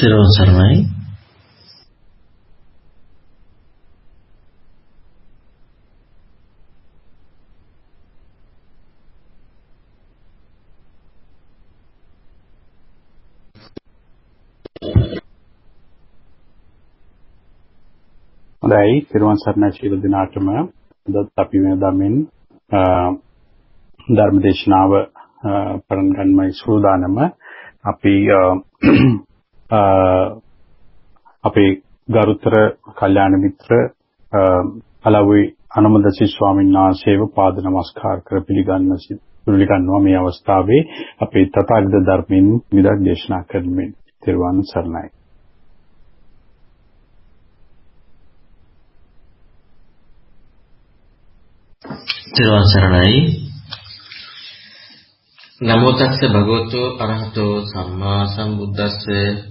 තෙරුවන් සරණයි. හොඳයි. තෙරුවන් සරණයි ශීල දිනාටම. අදත් අපි මේ ධර්මෙන් ධර්මදේශනාව පටන් ගන්නයි සූදානම. අපි අපේ ගරුතර කල්යාණ මිත්‍ර අලව්වේ අනමදසි ස්වාමීන් වහන්සේව පාද නමස්කාර කර පිළිගන්න පිළිගන්නවා මේ අවස්ථාවේ අපේ තථාගත ධර්මයෙන් විදක් දේශනා කරමින්. තෙරුවන් සරණයි. තෙරුවන් සරණයි. නමෝ තස්ස භගවතු අරහතෝ සම්මා සම්බුද්දස්ස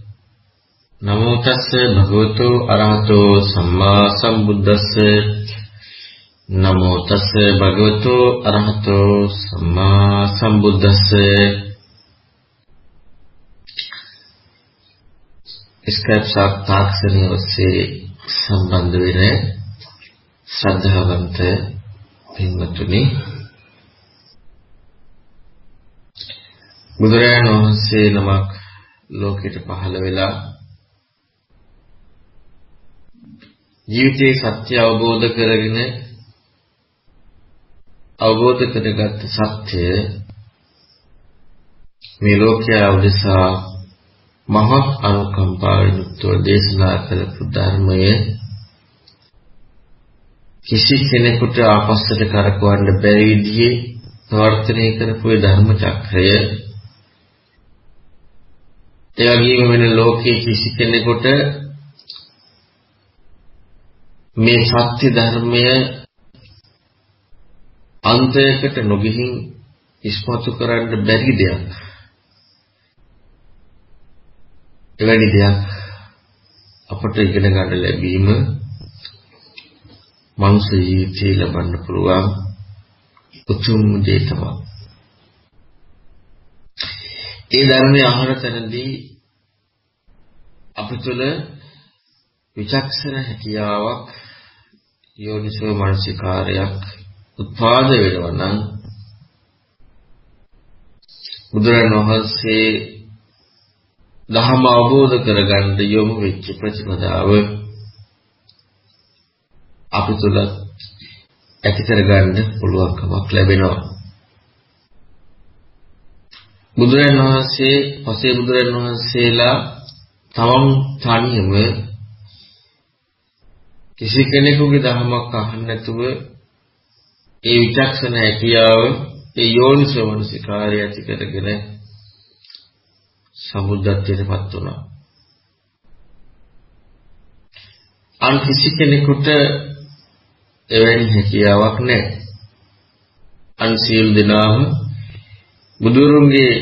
නමෝ තස්ස භගවතු අරහතෝ සම්මා සම්බුද්දස්ස. නමෝ තස්ස භගවතු අරහතෝ සම්මා සම්බුද්දස්ස. ස්කයිප් සාක්ෂණිය ඔස්සේ සම්බන්ධ වෙන ශ්‍රද්ධාවන්ත පින්වතුනි. බුදුරජාණන් වහන්සේ නමක් ලෝකෙට පහළ වෙලා ජීවිතයේ සත්‍ය අවබෝධ කරගෙන අවබෝධ කරගත් සත්‍ය මේ ලෝකයේ උදෙසා මහත් අනුකම්පාවෙන් යුක්තව දේශනා කරපු ධර්මයේ කිසි කෙනෙකුට ආපස්සට කරකවන්න බැරි විදිහේ ප්‍රවර්තනය කරපු ධර්ම චක්‍රය. ඒ වගේම වෙන ලෝකයේ කිසි කෙනෙකුට මේ සත්‍ය ධර්මය අන්තයකට නොගිහින් ඉස්මතු කරන්න බැරි දෙයක්. එවැනි දෙයක් අපට ඉගෙන ගන්න ලැබීම මනුෂ්‍ය ජීවිතේ ලබන්න පුළුවන් උතුම් දේ තමයි. ඒ ධර්මයේ අහන තැනදී අප තුළ විචක්ෂණ හැකියාවක් යෝනිසෝ මනසිකාරයක් උත්පාද වෙනවා නම් බුදුරණන් වහන්සේ දහම අවබෝධ කරගන්න යොමු වෙච්ච ප්‍රතිපදාව අපි තුල ඇති කරගන්න පුළුවන්කමක් ලැබෙනවා. බුදුරජාණන් වහන්සේ පසේ බුදුරජාණන් වහන්සේලා තමන් තනියම කිසි කෙනෙකුගේ ධර්මයක් අහන්න නැතුව ඒ විචක්ෂණ හැකියාව ඒ යෝනිසෝමනසිකාරය ඇති කරගෙන සමුද්දත්වයටපත් වුණා. අන් කිසි කෙනෙකුට එවැනි හැකියාවක් නැහැ. අන් සියලු දෙනාම බුදුරුන්ගේ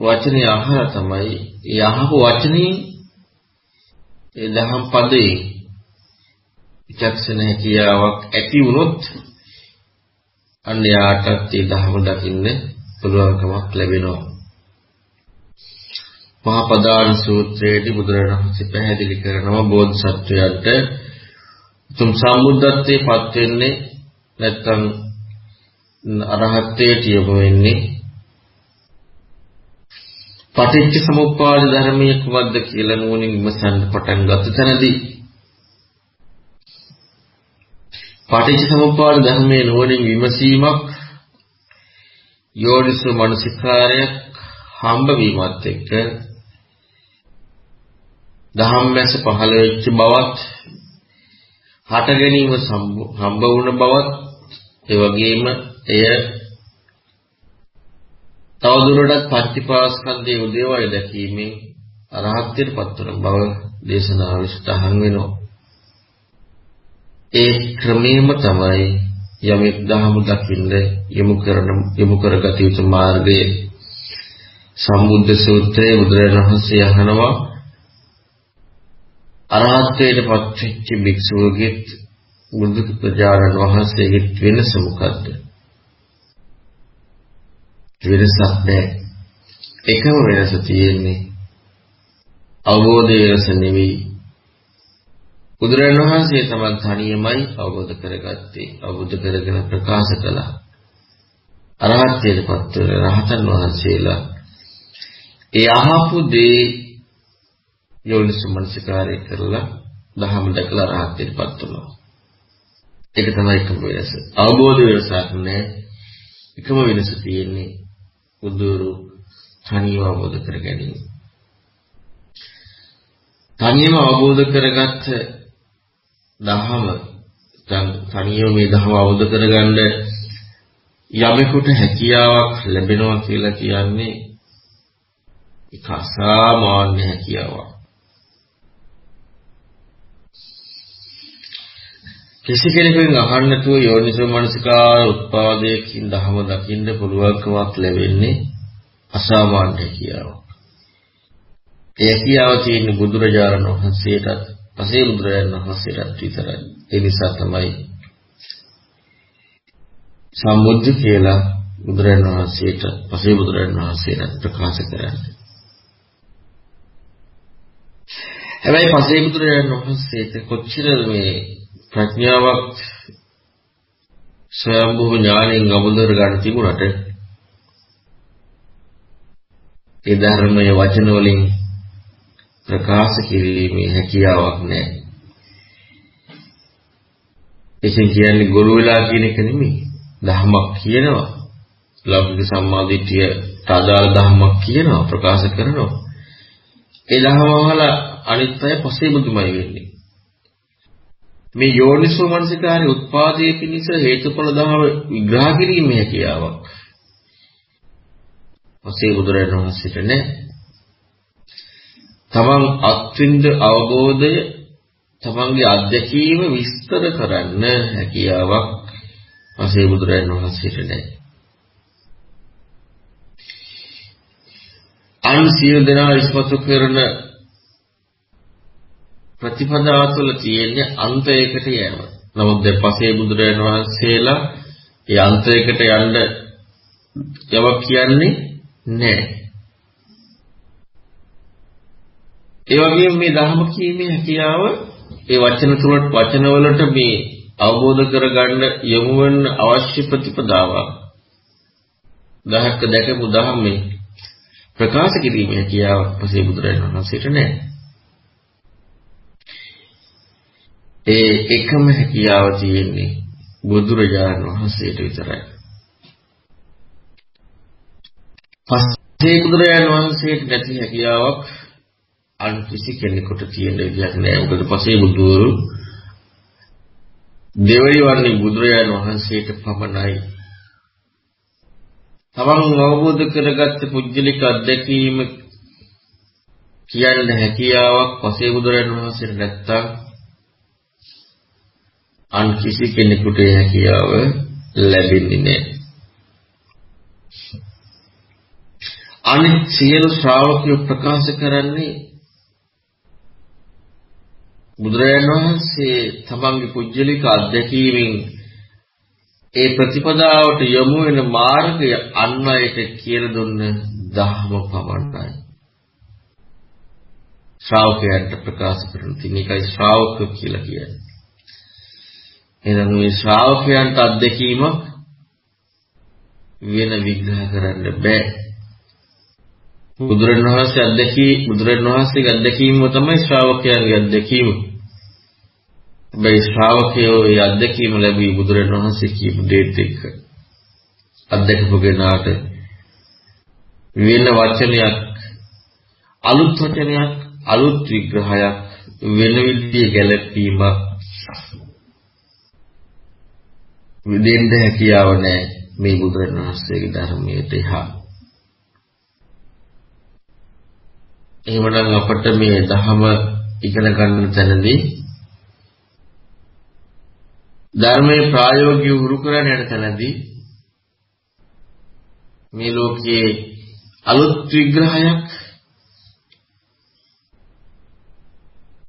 වචනේ අහලා තමයි ඒ අහපු වචනේ ඒ දහම් පදේ විචක්ෂණ හැකියාවක් ඇති වුණොත් අන්න යාටත් ඒ දහම දකින්න පුළුවන්කමක් ලැබෙනවා. මහා පදාන සූත්‍රයේදී බුදුරජාණන් වහන්සේ පැහැදිලි කරනවා බෝධිසත්වයන්ට තුම් සම්බුද්ධත්වයේ පත් වෙන්නේ නැත්තම් අරහත්ත්වයට යොමු වෙන්නේ පටිච්ච සමුප්පාද ධර්මයේ කුමක්ද කියලා නුවණින් විමසන්න පටන් ගත්ත තැනදී පටිච්ච සමුප්පාද ධර්මයේ නුවණින් විමසීමක් යෝනිසෝ මනසිකාරයක් හම්බ වීමත් එක්ක දහම්මැස පහළ වෙච්ච බවත් හට ගැනීම හම්බ වුණ බවත් ඒ වගේම එය තවදුරටත් පටිපාස්කන්ධයේ උදේවය දැකීමෙන් අරහත්ත්වයට පත්වන බව දේශනාව විස්තහන් වෙනවා. ඒ ක්‍රමෙම තමයි යමෙක් දහම දකින්න යොමු කරන යොමු කරගත යුතු මාර්ගයේ සම්බුද්ධ සූත්‍රයේ බුදුරජාණන් වහන්සේ අහනවා අරහත්ත්වයට පත්වෙච්ච භික්ෂුවගෙත් බුදු ප්‍රජාරණ වහන්සේගෙත් වෙනස මොකද්ද? වෙනසක් නැහැ. එකම වෙනස තියෙන්නේ අවබෝධයේ රස නෙවෙයි. බුදුරජාණන් වහන්සේ තමන් තනියමයි අවබෝධ කරගත්තේ. අවබෝධ කරගෙන ප්‍රකාශ කළා. අරහත්ත්වයටපත් වෙන රහතන් වහන්සේලා ඒ අහපු දේ යෝනිසමනසිකාරය කරලා දහම දැකලා රහත්ත්වයටපත් වෙනවා. ඒක තමයි එකම වෙනස. අවබෝධ වෙනසක් නැහැ. එකම වෙනස තියෙන්නේ බුදුරු තනියම අවබෝධ කර ගැනීම. තනියම අවබෝධ කරගත්ත දහම තනියම මේ දහම අවබෝධ කරගන්න යමෙකුට හැකියාවක් ලැබෙනවා කියලා කියන්නේ ඒක අසාමාන්‍ය හැකියාවක්. කිසි කෙනෙකුෙන් අහන්න නැතුව යෝනිසෝ මනසිකාර උත්පාදයකින් දහම දකින්න පුළුවන්කමක් ලැබෙන්නේ අසාමාන්‍ය හැකියාවක්. ඒ හැකියාව තියෙන බුදුරජාණන් වහන්සේටත් පසේ බුදුරජාණන් වහන්සේටත් විතරයි. ඒ නිසා තමයි සම්මුද්ධ කියලා බුදුරජාණන් වහන්සේට පසේ බුදුරජාණන් වහන්සේට ප්‍රකාශ කරන්නේ. හැබැයි පසේ බුදුරජාණන් වහන්සේට කොච්චර මේ ප්‍රඥාවක් ස්වයම්භූ ඥාණයෙන් අවබෝධ කරගන්න තිබුණට ඒ ධර්මයේ වචන වලින් ප්‍රකාශ කිරීමේ හැකියාවක් නැහැ. එසෙන් කියන්නේ ගොළු වෙලා කියන එක නෙමෙයි. ධර්මයක් කියනවා. ලෞකික සම්මාදිටිය අදාළ ධර්මයක් කියනවා ප්‍රකාශ කරනවා. ඒ ධර්ම වහලා අනිත් අය පස්සේ බුදුමයි වෙන්නේ. මේ යෝනිසෝ මනසිකාරයේ උත්පාදයේ පිණිස හේතුඵල ධර්ම විග්‍රහ කිරීමේ හැකියාවක්. පස්සේ බුදුරජාණන් වහන්සේට නැහැ. තමන් අත්විඳ අවබෝධය තමන්ගේ අත්දැකීම විස්තර කරන්න හැකියාවක් පසේ බුදුරජාණන් වහන්සේට නැහැ. අන් සියලු දෙනා ඉස්මතු කරන ප්‍රතිපදාව තුළ තියෙන අන්තයකට යෑම. නමුත් දැන් පසේ බුදුරජාණන් වහන්සේලා ඒ අන්තයකට යන්න යමක් කියන්නේ නැහැ. ඒ වගේම මේ ධර්ම කීමේ හැකියාව ඒ වචන තුනට වචන වලට මේ අවබෝධ කරගන්න යොමු වෙන අවශ්‍ය ප්‍රතිපදාවක් දහක දැකපු ධර්මයේ ප්‍රකාශ කිරීමේ හැකියාවක් පසේ බුදුරජාණන් වහන්සේට නැහැ. ඒ එකම හැකියාව තියෙන්නේ බුදුරජාණන් වහන්සේට විතරයි. පස්සේ බුදුරජාණන් වහන්සේට නැති හැකියාවක් අන් කිසි කෙනෙකුට තියෙන විදිහක් නෑ. මොකද පසේ බුදුවරු දෙවනි වර්ණේ බුදුරජාණන් වහන්සේට පමණයි. තමන් අවබෝධ කරගත්ත පුජ්‍යලික අත්දැකීම කියන්න හැකියාවක් පසේ බුදුරජාණන් වහන්සේට නැත්තම් අන් කිසි කෙනෙකුට හැකියාව ලැබෙන්නේ නැහැ. අනිත් සියලු ශ්‍රාවකයෝ ප්‍රකාශ කරන්නේ බුදුරජාණන් වහන්සේ තමන්ගේ කුජලික අධ්‍යක්ීමෙන් ඒ ප්‍රතිපදාවට යොමු වෙන මාර්ගය අන් අයට කියලා දුන්න ධර්ම පමණයි. ශ්‍රාවකයන්ට ප්‍රකාශ කරන තින් එකයි ශ්‍රාවක කියලා කියන්නේ. එහෙනම් මේ ශ්‍රාවකයන්ට අත්දැකීම වෙන විග්‍රහ කරන්න බෑ. බුදුරණවහන්සේ අත්දැකී බුදුරණවහන්සේගේ අත්දැකීම තමයි ශ්‍රාවකයන්ගේ අත්දැකීම. හැබැයි ශ්‍රාවකයෝ ඒ අත්දැකීම ලැබී බුදුරණවහන්සේ කියපු දෙයට එක්ක අත්දැකපු කෙනාට වෙන වචනයක් අලුත් වචනයක් අලුත් විග්‍රහයක් වෙන විදිහේ ගැළපීමක් විදෙන්න හැකියාව නැහැ මේ බුදුරණවහන්සේගේ ධර්මයට එහා එහෙමනම් අපට මේ ධහම ඉගෙන ගන්න තැනදී ධර්මයේ ප්‍රායෝගිකව උරු කරගෙන යන තැනදී මේ ලෝකයේ අලුත් විග්‍රහයක්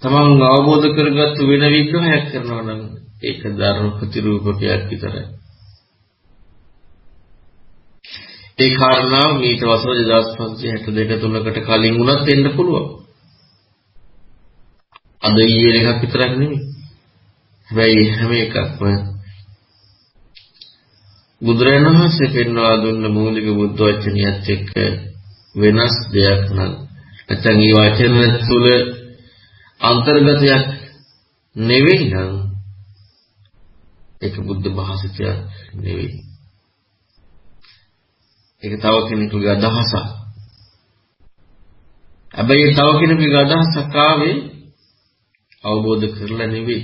තමන් අවබෝධ කරගත්තු වෙන විග්‍රහයක් කරනවා නම් ඒක ධර්ම ප්‍රතිරූපකයක් විතරයි. ඒ කාරණාව මීට වසර 2562 3කට කලින් වුණත් එන්න පුළුවන්. අද ඊයේ එකක් විතරක් නෙමෙයි. හැබැයි හැම එකක්ම බුදුරජාණන් වහන්සේ පෙන්වා දුන්න මූලික බුද්ධ වචනියත් එක්ක වෙනස් දෙයක් නම් නැත්නම් මේ වචන තුල අන්තර්ගතයක් නෙවෙයි නම් ඒක බුද්ධ භාෂිතයක් නෙවෙයි. ඒක තව කෙනෙකුගේ අදහසක්. හැබැයි තව කෙනෙකුගේ අදහසක් ආවේ අවබෝධ කරලා නෙවෙයි.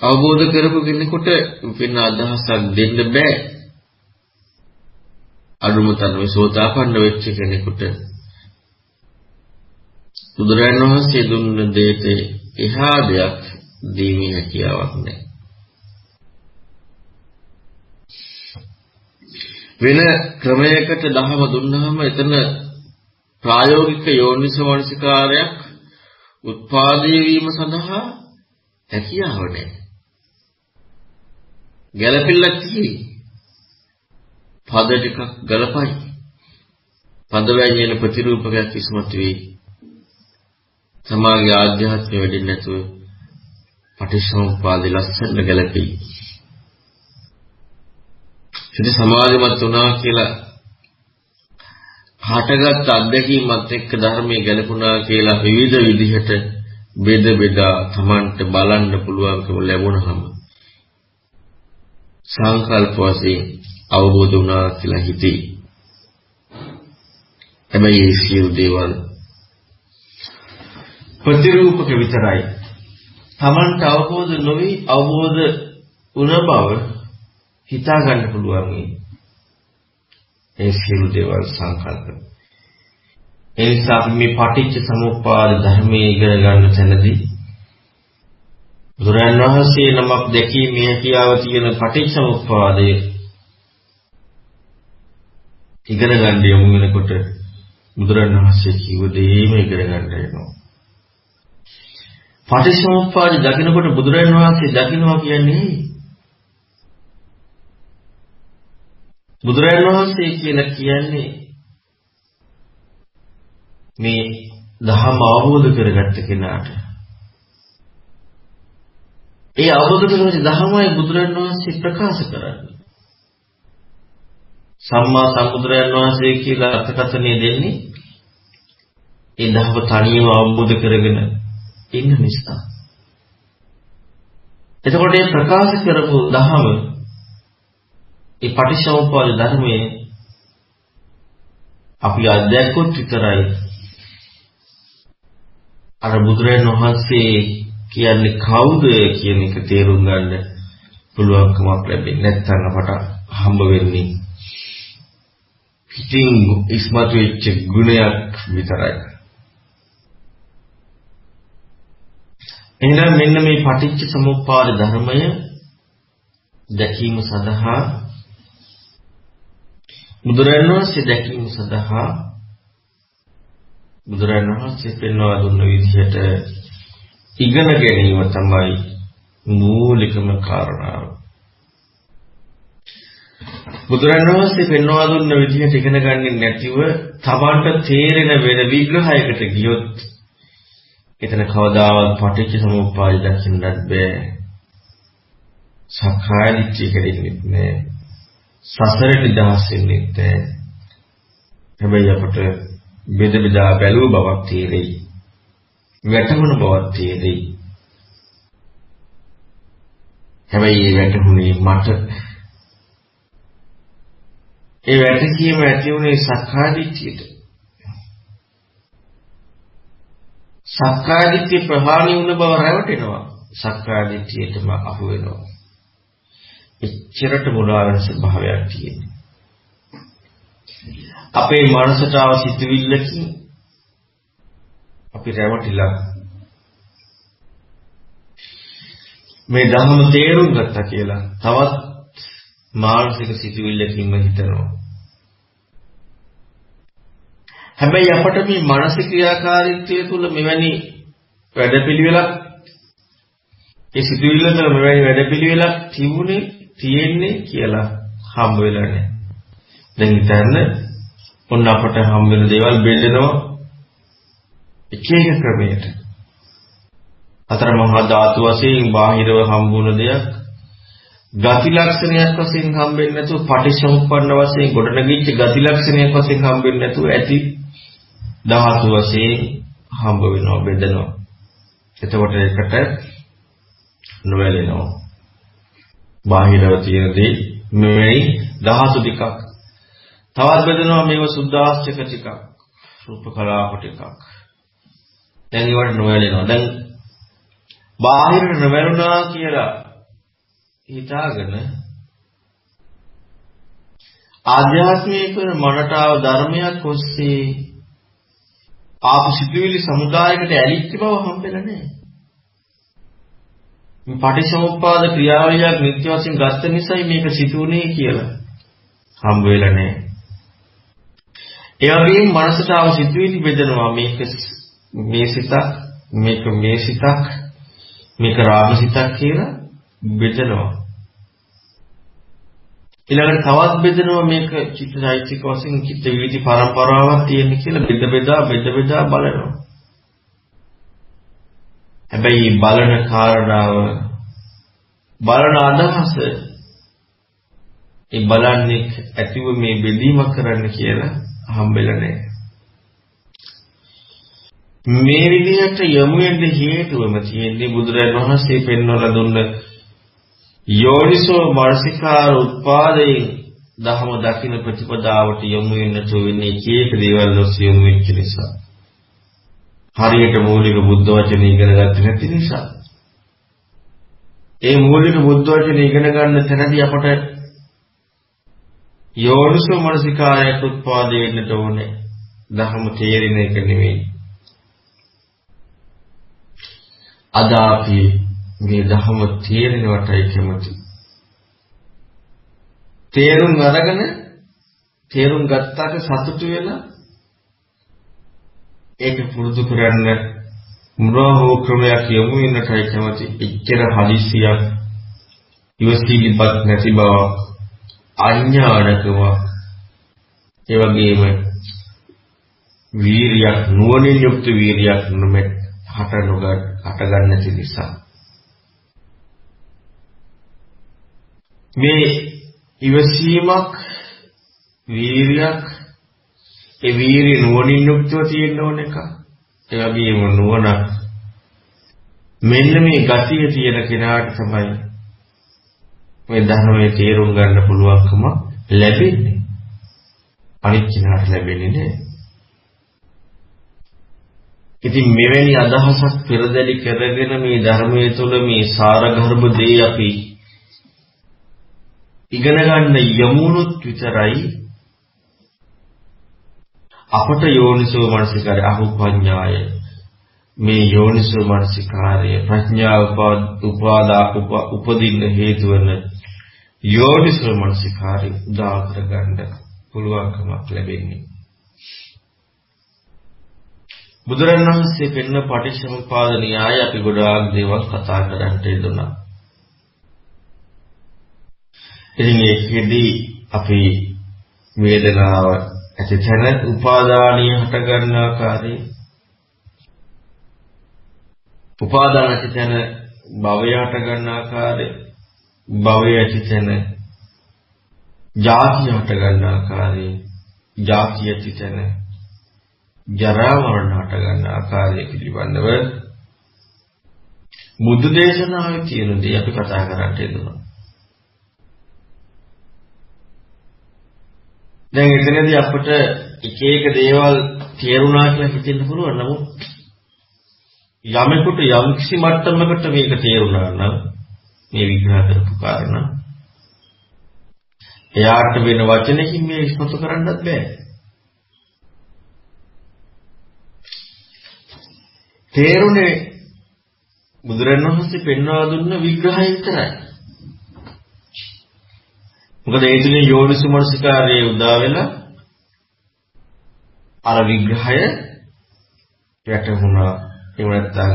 අවබෝධ කරපු කෙනෙකුට වෙන අදහසක් දෙන්න බෑ. අඩුම තරමේ සෝතාපන්න වෙච්ච කෙනෙකුට බුදුරජාණන් වහන්සේ දුන්න දෙයට එහා දෙයක් දීමේ හැකියාවක් නැහැ. වෙන ක්‍රමයකට දහම දුන්නාම එතන ප්‍රායෝගික යෝනිසමනසිකාරයක් උත්පාදේ වීම සඳහා හැකියාව නැහැ. ගැළපෙල්ලක් තියෙයි. පද ටිකක් ගලපයි. පද වැයෙන ප්‍රතිරූපකයක් ඉස්මතු වෙයි. සමාගයේ ආධ්‍යාත්මය වැඩිෙන්නේ නැතුව පටිච්චසමුප්පාදේ ලස්සන ගැලපෙයි. ඉතින් සමාධිමත් වුණා කියලා හටගත් අත්දැකීමත් එක්ක ධර්මයේ ගැලපුණා කියලා විවිධ විදිහට බෙද බෙදා Tamanට බලන්න පුළුවන්කම ලැබුණාම සංකල්ප වශයෙන් අවබෝධ වුණා කියලා හිතේ. හැබැයි මේ සියලු දේවල් ප්‍රතිරූපක විතරයි. Tamanට අවබෝධ නොවි අවබෝධ වුණ බව හිතා ගන්න පුළුවන් ඒ සියලු දේවල් සංකල්ප. ඒ නිසා අපි මේ පටිච්ච සමුප්පාද ධර්මයේ ඉගෙන ගන්න තැනදී බුදුරන් වහන්සේ නමක් දැකීමේ හැකියාව තියෙන පටිච්ච සමුප්පාදය ඉගෙන ගන්න යමු වෙනකොට බුදුරන් වහන්සේ කිව්ව දේම ඉගෙන ගන්න වෙනවා. පටිච්චසමුප්පාද දකිනකොට බුදුරජාණන් වහන්සේ දකින්නවා කියන්නේ බුදුරජාණන් වහන්සේ කියලා කියන්නේ මේ ධර්ම අවබෝධ කරගත්ත කෙනාට ඒ අවබෝධ කරගත්ත ධර්මයි බුදුරජාණන් වහන්සේ ප්‍රකාශ කරන්නේ සම්මා සම්බුදුරජාණන් වහන්සේ කියලා අර්ථකථනය දෙන්නේ ඒ ධර්ම තනියම අවබෝධ කරගෙන ඉන්න නිසා. එතකොට මේ ප්‍රකාශ කරපු දහම ඒ පටිච්චසමුප්පාද ධර්මයේ අපි අධ්‍යක්ෂොත් විතරයි අර බුදුරජාණන් වහන්සේ කියන්නේ කවුද කියන එක තේරුම් ගන්න පුළුවන්කමක් ලැබෙන්නේ නැත්නම් අපට හම්බ වෙන්නේ පිටින් ඉස්මතු වෙච්ච ගුණයක් විතරයි. එහෙනම් මෙන්න මේ පටිච්ච සමුප්පාද ධර්මය දැකීම සඳහා බුදුරජාණන් වහන්සේ දැකීම සඳහා බුදුරජාණන් වහන්සේ පෙන්වා දුන්න විදිහට ඉගෙන ගැනීම තමයි මූලිකම කාරණාව. බුදුරජාණන් වහන්සේ පෙන්වා දුන්න විදිහට ඉගෙන ගන්නේ නැතිව තමන්ට තේරෙන වෙන විග්‍රහයකට ගියොත් එතන කවදාවත් පටිච්ච සමුප්පාද දකින්නත් බෑ. සක්කාය දිට්ඨිය කෙරෙන්නේ නෑ. සසර නිදහස් වෙන්නේ නෑ. හැබැයි අපට බෙද බෙදා බැලුව බවක් තේරෙයි. වැටහුණු බවක් තේරෙයි. හැබැයි මේ වැටහුනේ මට ඒ වැටකීම ඇති උනේ සක්කාය දිට්ඨියට. සක්කාය දිට්ඨිය ප්‍රහාණය වුණ බව රැවටෙනවා. සක්කාය දිට්ඨියටම අහු වෙනවා. එච්චරට මුලා වෙන ස්වභාවයක් තියෙනවා. අපේ මනසට ආව සිතුවිල්ලකින් අපි රැවටිලා මේ ධර්ම තේරුම් ගත්තා කියලා තවත් මානසික සිතුවිල්ලකින්ම හිතනවා. හැබැයි අපට මේ මානසික ක්‍රියාකාරීත්වය තුළ මෙවැනි වැඩපිළිවෙලක් ඒ සිතුවිල්ල තුළ මෙවැනි වැඩපිළිවෙලක් තිබුණේ තියෙන්නේ කියලා හම්බ වෙලා නැහැ. දැන් හිතන්න ඔන්න අපට හම්බ වෙන දේවල් බෙදෙනවා එක එක ක්‍රමයට. අතර මහා ධාතු වශයෙන් බාහිරව හම්බුන දෙයක් ගති ලක්ෂණයක් වශයෙන් හම්බෙන්නේ නැතුව පටිච්චසමුප්පන්න වශයෙන් ගොඩනගිච්ච ගති ලක්ෂණයක් වශයෙන් හම්බෙන්නේ නැතුව ඇති ධාතු වශයෙන් හම්බ වෙනවා බෙදෙනවා. එතකොට ඒකට නොවැළෙනවා. බාහිරව තියෙන දේ මෙවැනි ධාතු ටිකක්. තවත් බෙදෙනවා මේව සුද්ධාස්තික ටිකක්. රූප කලාප ටිකක්. දැන් ඒවට නොවැළෙනවා. දැන් බාහිරට නොවැළුණා කියලා හිතාගෙන ආධ්‍යාත්මික මනටාව ධර්මයක් ඔස්සේ ආපු සිතුවිලි සමුදායකට ඇලිච්ච බව හම්බෙලා නැහැ. මේ පටිච්චසමුප්පාද ක්‍රියාවලියක් නිත්‍ය වශයෙන් ගත්ත නිසායි මේක සිදුුනේ කියලා හම්බ වෙලා නැහැ. ඒ වගේම මනසට ආව සිතුවිලි බෙදනවා මේක මේ සිතක් මේක මේ සිතක් මේක රාග සිතක් කියලා බෙදනවා. ඊළඟට තවත් බෙදනවා මේක චිත්තයිතික වශයෙන් චිත්ත වීති පරම්පරාවක් තියෙන කියලා බෙද බෙදා බෙද බෙදා බලනවා. හැබැයි බලන කාරණාව බලන අදහස ඒ බලන්නේ ඇතිව මේ බෙදීමක් කරන්න කියලා හම්බෙලා නැහැ. මේ විදිහට යමු වෙන්න හේතුවම තියෙන්නේ බුදුරජාණන් වහන්සේ පෙන්වලා දුන්න යෝනිසෝ මානසිකාර උත්පාදයෙන් දහම දකින්න ප්‍රතිපදාවට යොමු වෙන්නට වෙන්නේ එක එක දේවල් ඔස්සේ යොමු වෙච්ච නිසා. හරියට මූලික බුද්ධ වචන ඉගෙන ගත්තේ නැති නිසා. ඒ මූලික බුද්ධ වචන ඉගෙන ගන්න තැනදී අපට යෝනිසෝ මනසිකාරයට උත්පාදේ වෙන්නට ඕනේ. දහම තේරෙන එක නෙවෙයි. අද අපි මේ දහම තේරෙනවටයි කැමති. තේරුම් අරගෙන තේරුම් ගත්තාට සතුටු වෙලා ඒක පුරුදු කරන්න මොනවා හෝ ක්‍රමයක් යොමු වෙන්නටයි කැමති. එච්චර හදිසියක් ඉවසීලිපත් නැති බව අඥානකම ඒ වගේම වීරියක් නුවණින් යුක්ත වීරියක් නොමැත් හට නොගත් හට ගන්න නැති නිසා මේ ඉවසීමක් වීරියක් ඒ වීරිය නුවණින් යුක්තව තියෙන්න ඕන එක. ඒ වගේම නුවණ මෙන්න මේ ගතිය තියෙන කෙනාට තමයි මේ ධර්මයේ තේරුම් ගන්න පුළුවන්කම ලැබෙන්නේ. අනිත් කෙනාට ලැබෙන්නේ නෑ. ඉතින් මෙවැනි අදහසක් පෙරදැලි කරගෙන මේ ධර්මයේ තුල මේ සාරගර්භ දේ අපි ඉගෙන ගන්න යමුණුත් විතරයි අපට යෝනිසෝ මනසිකාරය අහුපඤ්ඤාය මේ යෝනිසෝ මනසිකාරය ප්‍රඥාව උපාදා උපදින්න හේතු වන යෝනිසෝ මනසිකාරය උදා කරගන්න පුළුවන්කමක් ලැබෙන්නේ. බුදුරණවහන්සේ පෙන්න පටිච්චසමුපාද න්‍යාය අපි ගොඩාක් දේවල් කතා කරන්නට යෙදුණා. ඉතින් ඒකෙදී අපි වේදනාව ඇති තැන උපාදානිය හට ගන්න ආකාරය. උපාදාන ඇති තැන භවය හට ගන්න ආකාරය. භවය ඇති තැන ජාතිය හට ගන්න ආකාරය. ජාතිය ඇති තැන ජරා මරණ හට ගන්න ආකාරය පිළිබඳව බුදු දේශනාවේ තියෙන දේ අපි කතා කරන්න යනවා දැන් එතනදී අපිට එක එක දේවල් තේරුණා කියලා හිතෙන්න පුළුවන්. නමුත් යමෙකුට යම් කිසි මට්ටමකට මේක තේරුණා නම් මේ විග්‍රහ කරපු කාරණා එයාට වෙන වචනකින් මේ ඉස්මතු කරන්නත් බෑ. තේරුනේ බුදුරණවහන්සේ පෙන්වා දුන්න විග්‍රහය විතරයි. මොකද ඒ තුලින් යෝනිසුමනසිකාරයේ උදා වෙලා අර විග්‍රහය යටුණා එහෙම නැත්නම්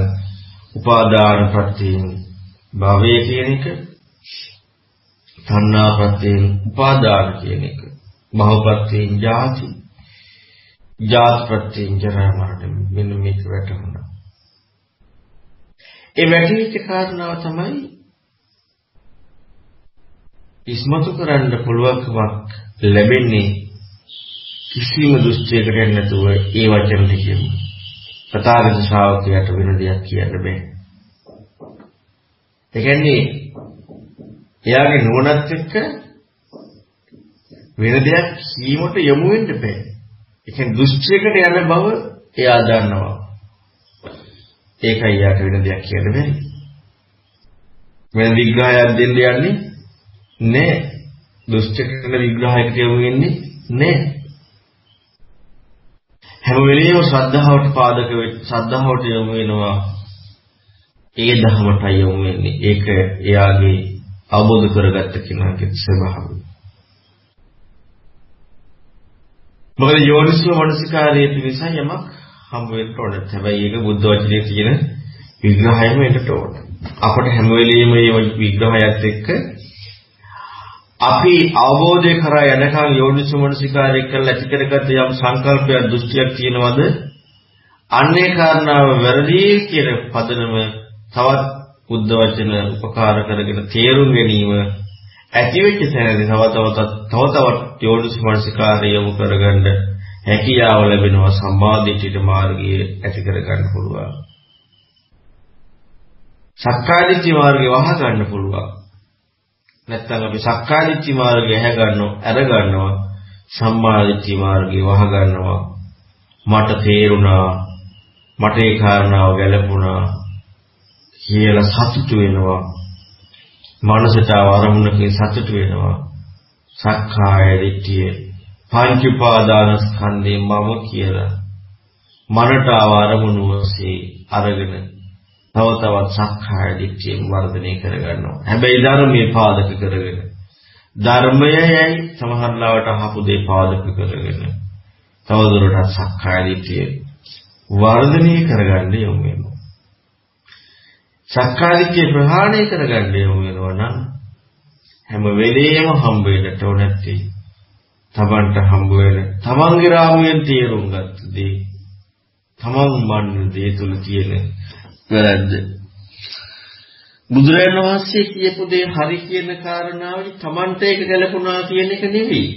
උපාදාන ප්‍රත්‍යයෙන් භවය කියන එක තණ්හා ප්‍රත්‍යයෙන් උපාදාන කියන එක භවපත්‍යයෙන් ජාති ජාත ප්‍රත්‍යයෙන් ජරා මරණ මෙන්න මේක වැටහුණා. ඒ වැටහිච්ච කාරණාව තමයි ඉස්මතු කරන්න පුළුවන්කමක් ලැබෙන්නේ කිසිම දෘෂ්ටියකට යන්නේ නැතුව ඒ වචන ටිකෙන්. තථාගත ශ්‍රාවකයාට වෙන දෙයක් කියන්න බෑ. ඒ කියන්නේ එයාගේ නුවණත් එක්ක වෙන දෙයක් කීමට යොමු වෙන්න බෑ. ඒ කියන්නේ දෘෂ්ටියකට යන බව එයා දන්නවා. ඒකයි යාට වෙන දෙයක් කියන්න බැරි. වෙන විග්‍රහයක් දෙන්න යන්නේ නෑ. දෘෂ්ටියකට විග්‍රහයකට යොමු වෙන්නේ නෑ. හැම වෙලෙම ශ්‍රද්ධාවට පාදක වෙ ශ්‍රද්ධාවට යොමු වෙනවා. ඒ ධර්මයට යොමු වෙන්නේ. ඒක එයාගේ අවබෝධ කරගත්ත කෙනාගේ ස්වභාවය. මොකද යෝනිසෝ මනසිකාරයේ නිසා යමක් හම්බ වෙන්න ඕනේ. හැබැයි ඒක බුද්ධ වචනේ තියෙන විග්‍රහයම එන්නට ඕනේ. අපට හැම වෙලෙම මේ විග්‍රහයත් එක්ක අපි අවබෝධය කරා යනකම් යෝනිසෝ මනසිකාරය කරලා ඇති කරගත්ත යම් සංකල්පයක් දෘෂ්ටියක් තියෙනවද? අන්නේ කාරණාව වැරදි කියන පදනම තවත් බුද්ධ වචන උපකාර කරගෙන තේරුම් ගැනීම ඇති වෙච්ච තැනදී තව තවත් තව තවත් යෝනිසමනසිකාරය යොමු කරගන්න හැකියාව ලැබෙනවා සම්මාදිටිට මාර්ගයේ ඇති කරගන්න පුළුවන්. සක්කාදිට්ඨි මාර්ගය වහ ගන්න පුළුවන්. නැත්තම් අපි සක්කාදිට්ඨි මාර්ගය හැ ගන්නව අර ගන්නවා සම්මාදිට්ඨි මාර්ගය වහ ගන්නවා මට තේරුණා මට ඒ කාරණාව ගැලපුණා කියලා සතුටු වෙනවා. මනසට අරමුණකින් සතුට වෙනවා. සක්කාය දිට්ඨිය පංච උපාදාන ස්කන්ධේ මම කියලා. මනට අරමුණු ඔස්සේ අරගෙන තව තවත් සක්කාය දිට්ඨියෙන් වර්ධනය කරගන්නවා. හැබැයි ධර්මයේ පාදක කරගෙන ධර්මයයි සමහරලාවට අහපු දේ පාදක කරගෙන තවදුරටත් සක්කාය දිට්ඨිය වර්ධනය කරගන්න යොමු වෙනවා. සක්කාදිට්ඨිය ප්‍රහාණය කරගන්න යොමු වෙනවා නම් හැම වෙලේම හම්බ වෙන්නට ඕන නැත්තේ තමන්ට හම්බ වෙන තමන්ගේ රාමුවෙන් තේරුම් ගත්ත දේ තමන් මන්න දේ තුල තියෙන වැරද්ද. බුදුරජාණන් වහන්සේ කියපු දේ හරි කියන කාරණාවයි තමන්ට ඒක ගැලපුණා කියන එක නෙවෙයි.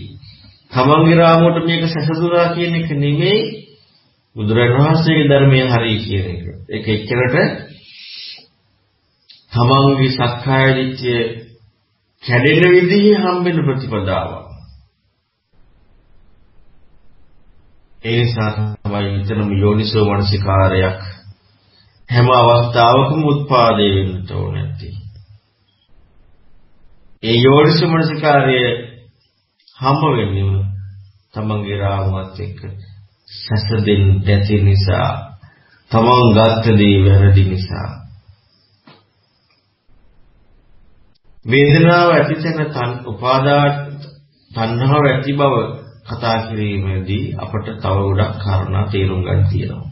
තමන්ගේ රාමුවට මේක සැසඳුනා කියන එක නෙමෙයි බුදුරජාණන් වහන්සේගේ ධර්මයේ හරි කියන එක. ඒක එච්චරට තමන්ගේ සක්කාය දිට්ඨිය කැඩෙන විදිහේ හම්බෙන ප්‍රතිපදාව. ඒ නිසා තමයි විතරම යෝනිසෝ මනසිකාරයක් හැම අවස්ථාවකම උත්පාදේ වෙන්න ඕනේ නැති. ඒ යෝනිසෝ මනසිකාරය හම්බ වෙන්නේ තමන්ගේ රාමුවත් එක්ක සැසදෙන් නැති නිසා තමන් ගත්ත දේ වැරදි නිසා වේදනාව ඇතිසෙන තන් උපාදාන තණ්හාව ඇති බව කතා කිරීමේදී අපට තව ගොඩක් කාරණා තේරුම් ගන්න තියෙනවා.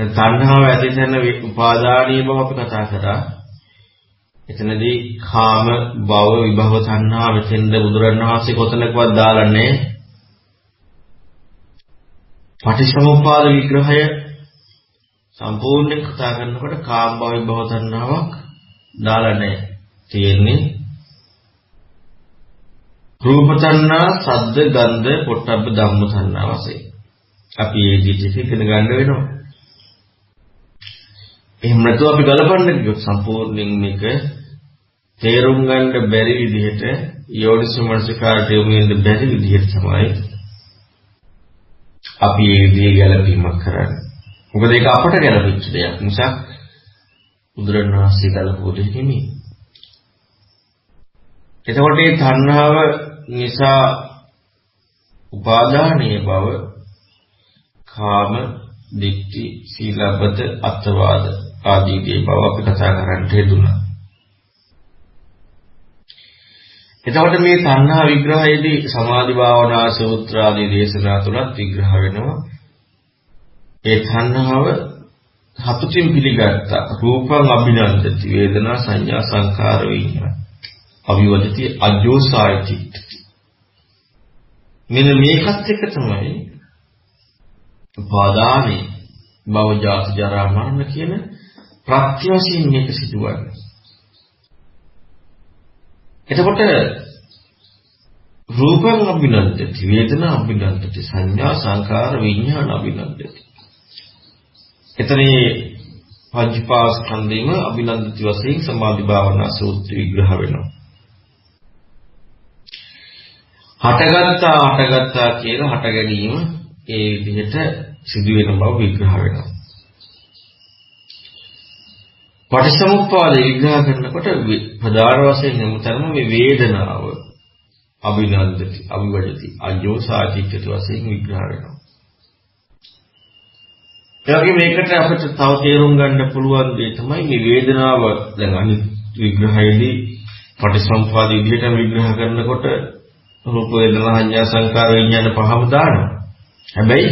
දැන් තණ්හාව ඇතිසෙන උපාදානීය බව අපි කතා කරා. එතනදී කාම භව විභව තණ්හා මෙතෙන්ද බුදුරණවහන්සේ කොතනකවත් දාලා නැහැ. පටිච්චසමුප්පාද විග්‍රහය සම්පූර්ණයෙන් කතා කරනකොට කාම භව විභව තණ්හාවක් දාලා නැහැ. තියෙන්නේ රූප තණ්හා, සද්ද, ගන්ධ, පොට්ටබ්බ ධම්ම තණ්හා වශයෙන්. අපි මේ විදිහට ඉගෙන ගන්න වෙනවා. එහෙම නැතුව අපි ගලපන්න කිව්වොත් සම්පූර්ණයෙන් මේක තේරුම් ගන්න බැරි විදිහට යෝනිසමනසිකාරට යොමු වෙන්න බැරි විදිහට තමයි අපි මේ විදිහේ ගැලපීමක් කරන්නේ. මොකද ඒක අපට ගැලපෙච්ච දෙයක්. නිසා බුදුරණවහන්සේ ගලපුව දෙයක් නෙමෙයි. එතකොට මේ තණ්හාව නිසා උපාදානීය බව කාම, දික්ටි, සීලබ්බත, අත්වාද ආදී දේ බව අපි කතා කරන්න හේතුණා. එතකොට මේ තණ්හා විග්‍රහයේදී සමාධි භාවනා සූත්‍ර ආදී දේශනා තුනක් විග්‍රහ වෙනවා. ඒ තණ්හාව හතුටින් පිළිගත්තා. රූපං අභිනන්දති වේදනා සංඥා සංකාර විඤ්ඤාණ. අවිවදති අජෝසායති මෙන්න මේකත් එක තමයි උපාදානේ භව ජාති ජරා මරණ කියන ප්‍රත්‍ය වශයෙන් මේක සිදුවන්නේ. එතකොට රූපං අභිනන්දති වේදනා අභිනන්දති සංඥා සංකාර විඥාන අභිනන්දති. එතනේ පංචපාස්කන්ධයම අභිනන්දති වශයෙන් සමාධි භාවනා සූත්‍ර විග්‍රහ වෙනවා. හටගත්තා හටගත්තා කියලා හට ගැනීම ඒ විදිහට සිදුවෙන බව විග්‍රහ වෙනවා. පටිසමුප්පාද විග්‍රහ කරනකොට ප්‍රධාන වශයෙන් නමුතරම මේ වේදනාව අභිනන්දති අභිවදති අජෝ සාචිත්‍යත වශයෙන් විග්‍රහ වෙනවා. ඒ වගේ මේකට අපිට තව තේරුම් ගන්න පුළුවන් දේ තමයි මේ වේදනාව දැන් අනිත් විග්‍රහයේදී පටිසම්පාද විදිහට විග්‍රහ කරනකොට රූප වේදනා සංඥා සංකාර විඥාන පහම දානවා. හැබැයි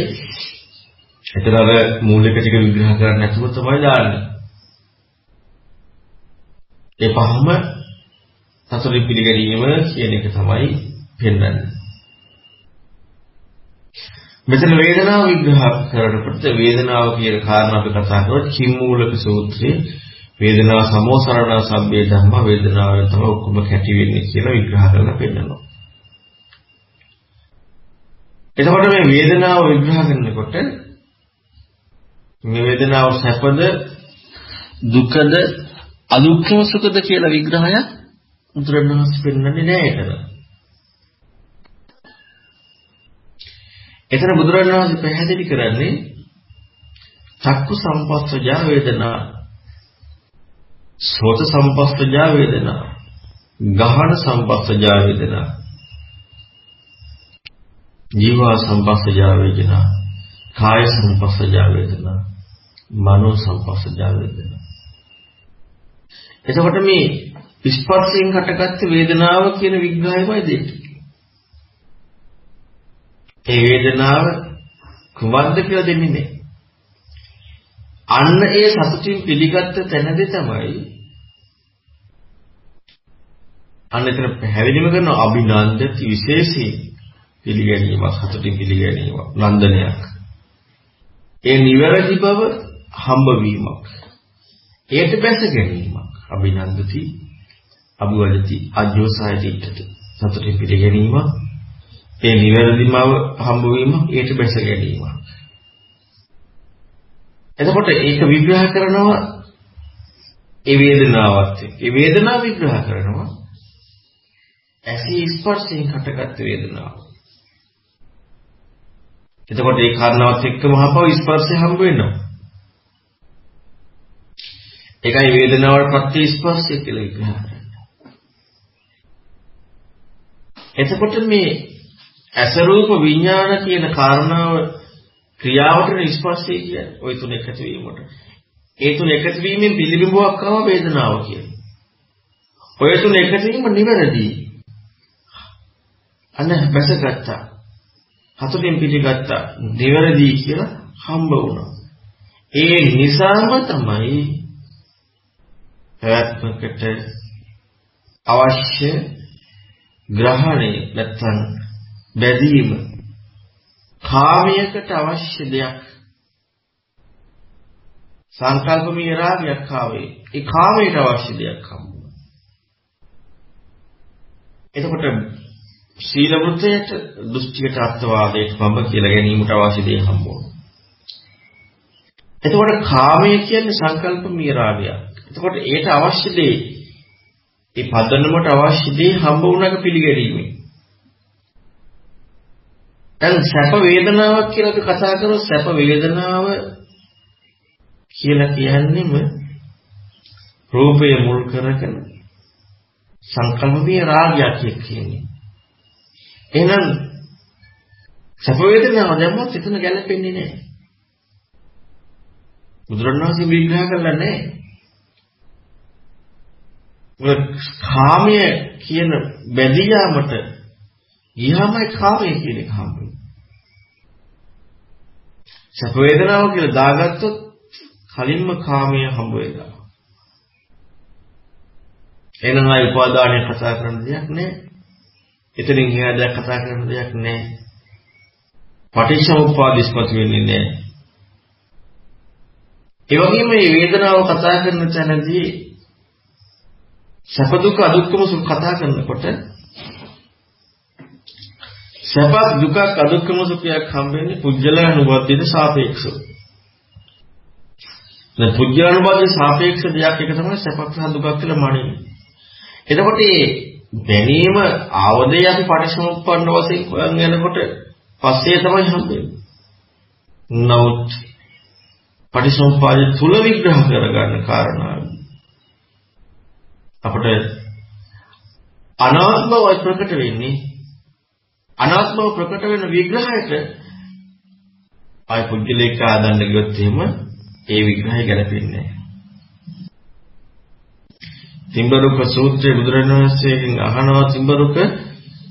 එතන අර මූලික ටික විග්‍රහ කරන්නේ නැතුව තමයි දාන්නේ. ඒ පහම සතරින් පිළිගැනීම කියන එක තමයි පෙන්වන්නේ. මෙතන වේදනාව විග්‍රහ කරනකොට වේදනාව කියන කාරණා අපි කතා කරොත් කිම්මූලක සූත්‍රයේ වේදනාව සමෝසරණ සබ්බේ ධම්ම වේදනාවෙන් තමයි ඔක්කොම කැටි වෙන්නේ කියලා විග්‍රහ කරලා පෙන්නනවා. එතකොට මේ වේදනාව විග්‍රහ කරනකොට මේ වේදනාව සැපද දුකද අදුක්ඛම සුඛද කියලා විග්‍රහයක් බුදුරණවහන්සේ පෙන්වන්නේ නෑ ඒතර. එතන බුදුරණවහන්සේ පැහැදිලි කරන්නේ චක්කු සම්පස්සජා වේදනා සෝත සම්පස්සජා වේදනා ගහන සම්පස්සජා වේදනා ජීවා සම්පස්සජා වේදනා කාය සම්පස්සජා වේදනා මනෝ සම්පස්සජා වේදනා එතකොට මේ ස්පර්ශයෙන් හටගත්ත වේදනාව කියන විග්‍රහයමයි දෙන්නේ. ඒ වේදනාව කුමක්ද කියලා දෙන්නේ නැහැ. අන්න ඒ සතුටින් පිළිගත්ත තැනදී තමයි අන්න එතන පැහැදිලිම කරන අභිනන්දති විශේෂී පිළිගැනීමක් සතුටින් පිළිගැනීමක් නන්දනයක්. ඒ නිවැරදි බව හම්බවීමක්. ඒට බැස ගැනීමක්. අභිනන්දති. අභිවදති. අජෝසායතිට සතුටින් පිළිගැනීම ඒ නිවැරදිමව හම්බ වීම ඒට බැස ගැනීම. එතකොට ඒක විග්‍රහ කරනවා ඒ වේදනාවත් ඒ වේදනාව විග්‍රහ කරනවා ඇසී ස්පර්ශයෙන් හටගත් වේදනාව. එතකොට ඒ කාරණාවත් එක්කම හපව ස්පර්ශය හම්බ වෙනවා. ඒකයි වේදනාවට ප්‍රත්‍ය ස්පර්ශය කියලා විග්‍රහ කරන්නේ. එතකොට මේ ඇස රූප විඥාන කියන කාරණාව ක්‍රියාවට ස්පර්ශය කියන්නේ ওই තුන එකතු වීමට. ඒ තුන එකතු වීමෙන් පිළිබිඹුවක් ආව වේදනාව කියන්නේ. ඔය තුන එකතු වීම නිවැරදි. අන්න බැසගත්තා. හතුටින් පිළිගත්තා. නිවැරදි කියලා හම්බ වුණා. ඒ නිසාම තමයි පැවැත්මකට අවශ්‍ය ග්‍රහණය නැත්නම් බැඳීම කාමයකට අවශ්‍ය දෙයක්. සංකල්පමීය රාගයක් ආවේ. ඒ කාමයට අවශ්‍ය දෙයක් හම්බුනා. එතකොට සීල වෘත්තයට දෘෂ්ටියට අත්වාදයට බඹ කියලා ගැනීමට අවශ්‍ය දේ හම්බුනා. එතකොට කාමය කියන්නේ සංකල්පමීය රාගයක්. එතකොට ඒට අවශ්‍ය දේ ඒ පදනමට අවශ්‍ය දේ හම්බ වුණාක පිළිගැනීමයි. දැන් සැප වේදනාවක් කියලා අපි කතා කරොත් සැප වේදනාව කියලා කියන්නේම රූපය මුල් කරගෙන සංකල්පීය රාගයක් කියන්නේ. එහෙනම් සැප වේදනාව දැම්මොත් එතන ගැලපෙන්නේ නැහැ. බුදුරණවහන්සේ විග්‍රහ කරලා නැහැ. කාමය කියන බැඳී යාමට ගියාමයි කාමය කියන එක හම්බෙන්නේ. සැප වේදනාව කියලා දාගත්තොත් කලින්ම කාමය හම්බ වෙනවා. එහෙනම් ආයි උපාදානය කතා කරන්න දෙයක් නැහැ. එතනින් එහා දැන් කතා කරන්න දෙයක් නැහැ. පටිච්චසමුප්පාද ඉස්මතු වෙන්නේ නැහැ. ඒ වගේම මේ වේදනාව කතා කරන තැනදී සැප දුක අදුක්කම සුඛ කතා කරනකොට සැප දුක අදුක්කම සුඛයක් හම්බෙන්නේ පුජ්‍යලානුබද්ධියට සාපේක්ෂව. දැන් පුජ්‍යලානුබද්ධියට සාපේක්ෂ දෙයක් එක තමයි සැපක් සහ දුකක් කියලා මනින්නේ. එතකොට මේ දැනීම ආවදේ අපි පරිසම්පන්න වශයෙන් හොයන් යනකොට පස්සේ තමයි හම්බෙන්නේ. නමුත් පටිසම්පාදය තුල විග්‍රහ කරගන්න කාරණා අපිට අනාත්මව ප්‍රකට වෙන්නේ අනාත්මව ප්‍රකට වෙන විග්‍රහයට ආයි පුද්ගලික ආදන්න ගියොත් එහෙම ඒ විග්‍රහය ගැලපෙන්නේ නැහැ. තිඹරුක සූත්‍රයේ බුදුරණවහන්සේගෙන් අහනවා තිඹරුක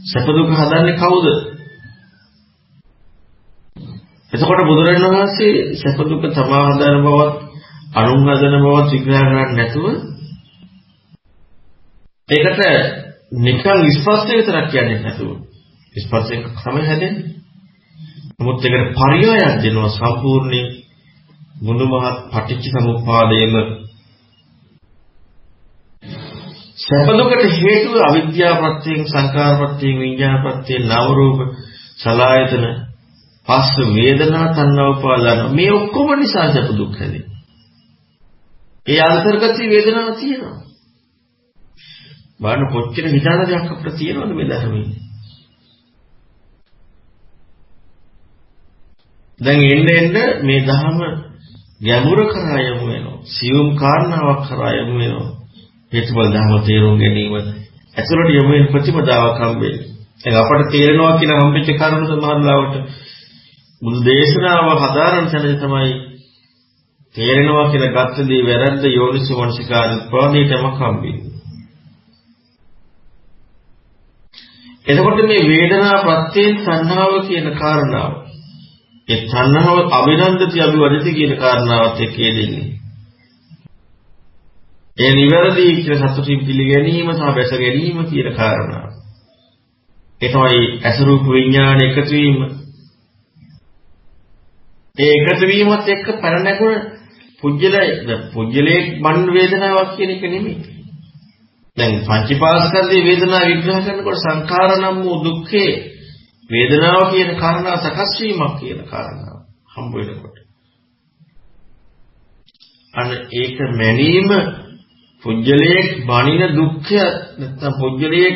සැප දුක හදන්නේ කවුද? එතකොට බුදුරණවහන්සේ සැප දුක තමා හදන බවත් අනුන් හදන බවත් විග්‍රහ කරන්නේ නැතුව ඒකට නිකන් ස්පර්ශය විතරක් කියන්නේ නැතුව ස්පර්ශයෙන් තමයි හැදෙන්නේ. නමුත් ඒකට පරියායක් දෙනවා සම්පූර්ණයෙන් මුළුමහත් පටිච්ච සමුප්පාදයේම සැප දුකට හේතුව අවිද්‍යාව ප්‍රත්‍යයෙන් සංකාර ප්‍රත්‍යයෙන් විඥාන ප්‍රත්‍යයෙන් නාම රූප සලායතන පස්ස වේදනා තණ්හා උපාදාන මේ ඔක්කොම නිසා සැප දුක් හැදෙන්නේ. ඒ අන්තර්ගත වේදනාව තියෙනවා. බලන්න කොච්චර විචාර දෙයක් අපිට තියෙනවද මේ ධර්මයේ. දැන් එන්න එන්න මේ ධර්ම ගැඹුර කරා යමු වෙනවා. සියුම් කාරණාවක් කරා යමු වෙනවා. හේතුඵල ධර්ම තේරුම් ගැනීම ඇතුළට යමු වෙන ප්‍රතිපදාවක් හම්බෙන්නේ. දැන් අපට තේරෙනවා කියලා හම්බෙච්ච කරුණ සමහරවිට බුදු දේශනාව හදාරන තැනදී තමයි තේරෙනවා කියලා ගත්ත දේ වැරද්ද යෝනිසෝ මනසිකාර උත්පාදයටම හම්බෙන්නේ. එතකොට මේ වේදනා ප්‍රත්‍යයෙන් සංහාව කියන කාරණාව ඒ තණ්හාව අභිනන්දති අභිවදති කියන කාරණාවත් එක්ක යෙදෙන්නේ. ඒ නිවැරදි කියලා සතුටින් පිළිගැනීම සහ බැස ගැනීම කියන කාරණාව. ඒ තමයි අසරූප විඥාන එකතු වීම. ඒ එකතු වීමත් එක්ක පැන නැගුණ පුජ්‍යලය පුජ්‍යලයේ මන් වේදනාවක් කියන එක නෙමෙයි. දැන් පංචපාස්කන්ධයේ වේදනාව විග්‍රහ කරනකොට සංඛාර නම් වූ දුක්ඛේ වේදනාව කියන කාරණා සකස් වීමක් කියන කාරණාව හම්බ වෙනකොට. අන්න ඒක මැනීම පුජ්‍යලයේ මනින දුක්ඛය නැත්නම් පුජ්‍යලයේ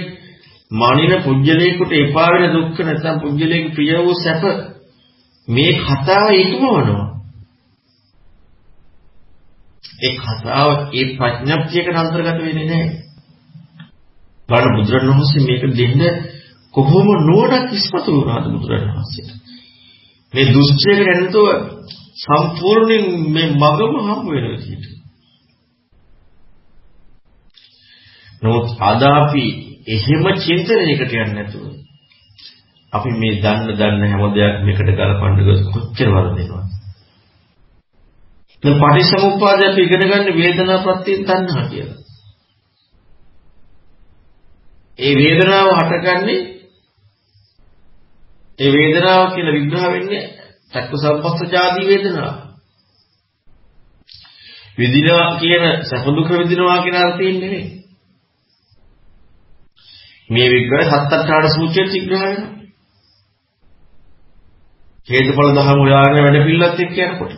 මනින පුජ්‍යලයකට එපා වෙන දුක්ඛ නැත්නම් පුජ්‍යලයේ ප්‍රිය වූ සැප මේ කතාව ඉක්මවනවා. ඒ කතාව ඒ ප්‍රඥප්තියකට අන්තර්ගත වෙන්නේ නැහැ. බලන්න බුදුරණවහන්සේ මේක දෙන්න කොහොම නුවණක් ඉස්මතු වුණාද බුදුරණවහන්සේට? මේ දුෂ්ටයකට නැතුව සම්පූර්ණයෙන් මේ මගම හම්බ වෙන විදිහට. නමුත් අද අපි එහෙම චින්තනයකට යන්නේ නැතුව අපි මේ දන්න දන්න හැම දෙයක් මේකට ගලපන්න ගියොත් කොච්චර වරදිනවද? දැන් පටිච්චසමුප්පාදය අපි ඉගෙන ගන්න වේදනා ප්‍රත්‍යයෙන් තණ්හා කියලා. ඒ වේදනාව හටගන්නේ ඒ වේදනාව කියලා විග්‍රහ වෙන්නේ චක්ක සම්පස්සජාදී වේදනාව. විදිනවා කියන සැප දුක විදිනවා කියන අර්ථයෙන් නෙමෙයි. මේ විග්‍රහය සත්තට්ඨාන සූත්‍රයේ විග්‍රහ වෙනවා. හේතුඵල දහම හොයාගෙන වැඩ පිළිලත් එක්ක යනකොට.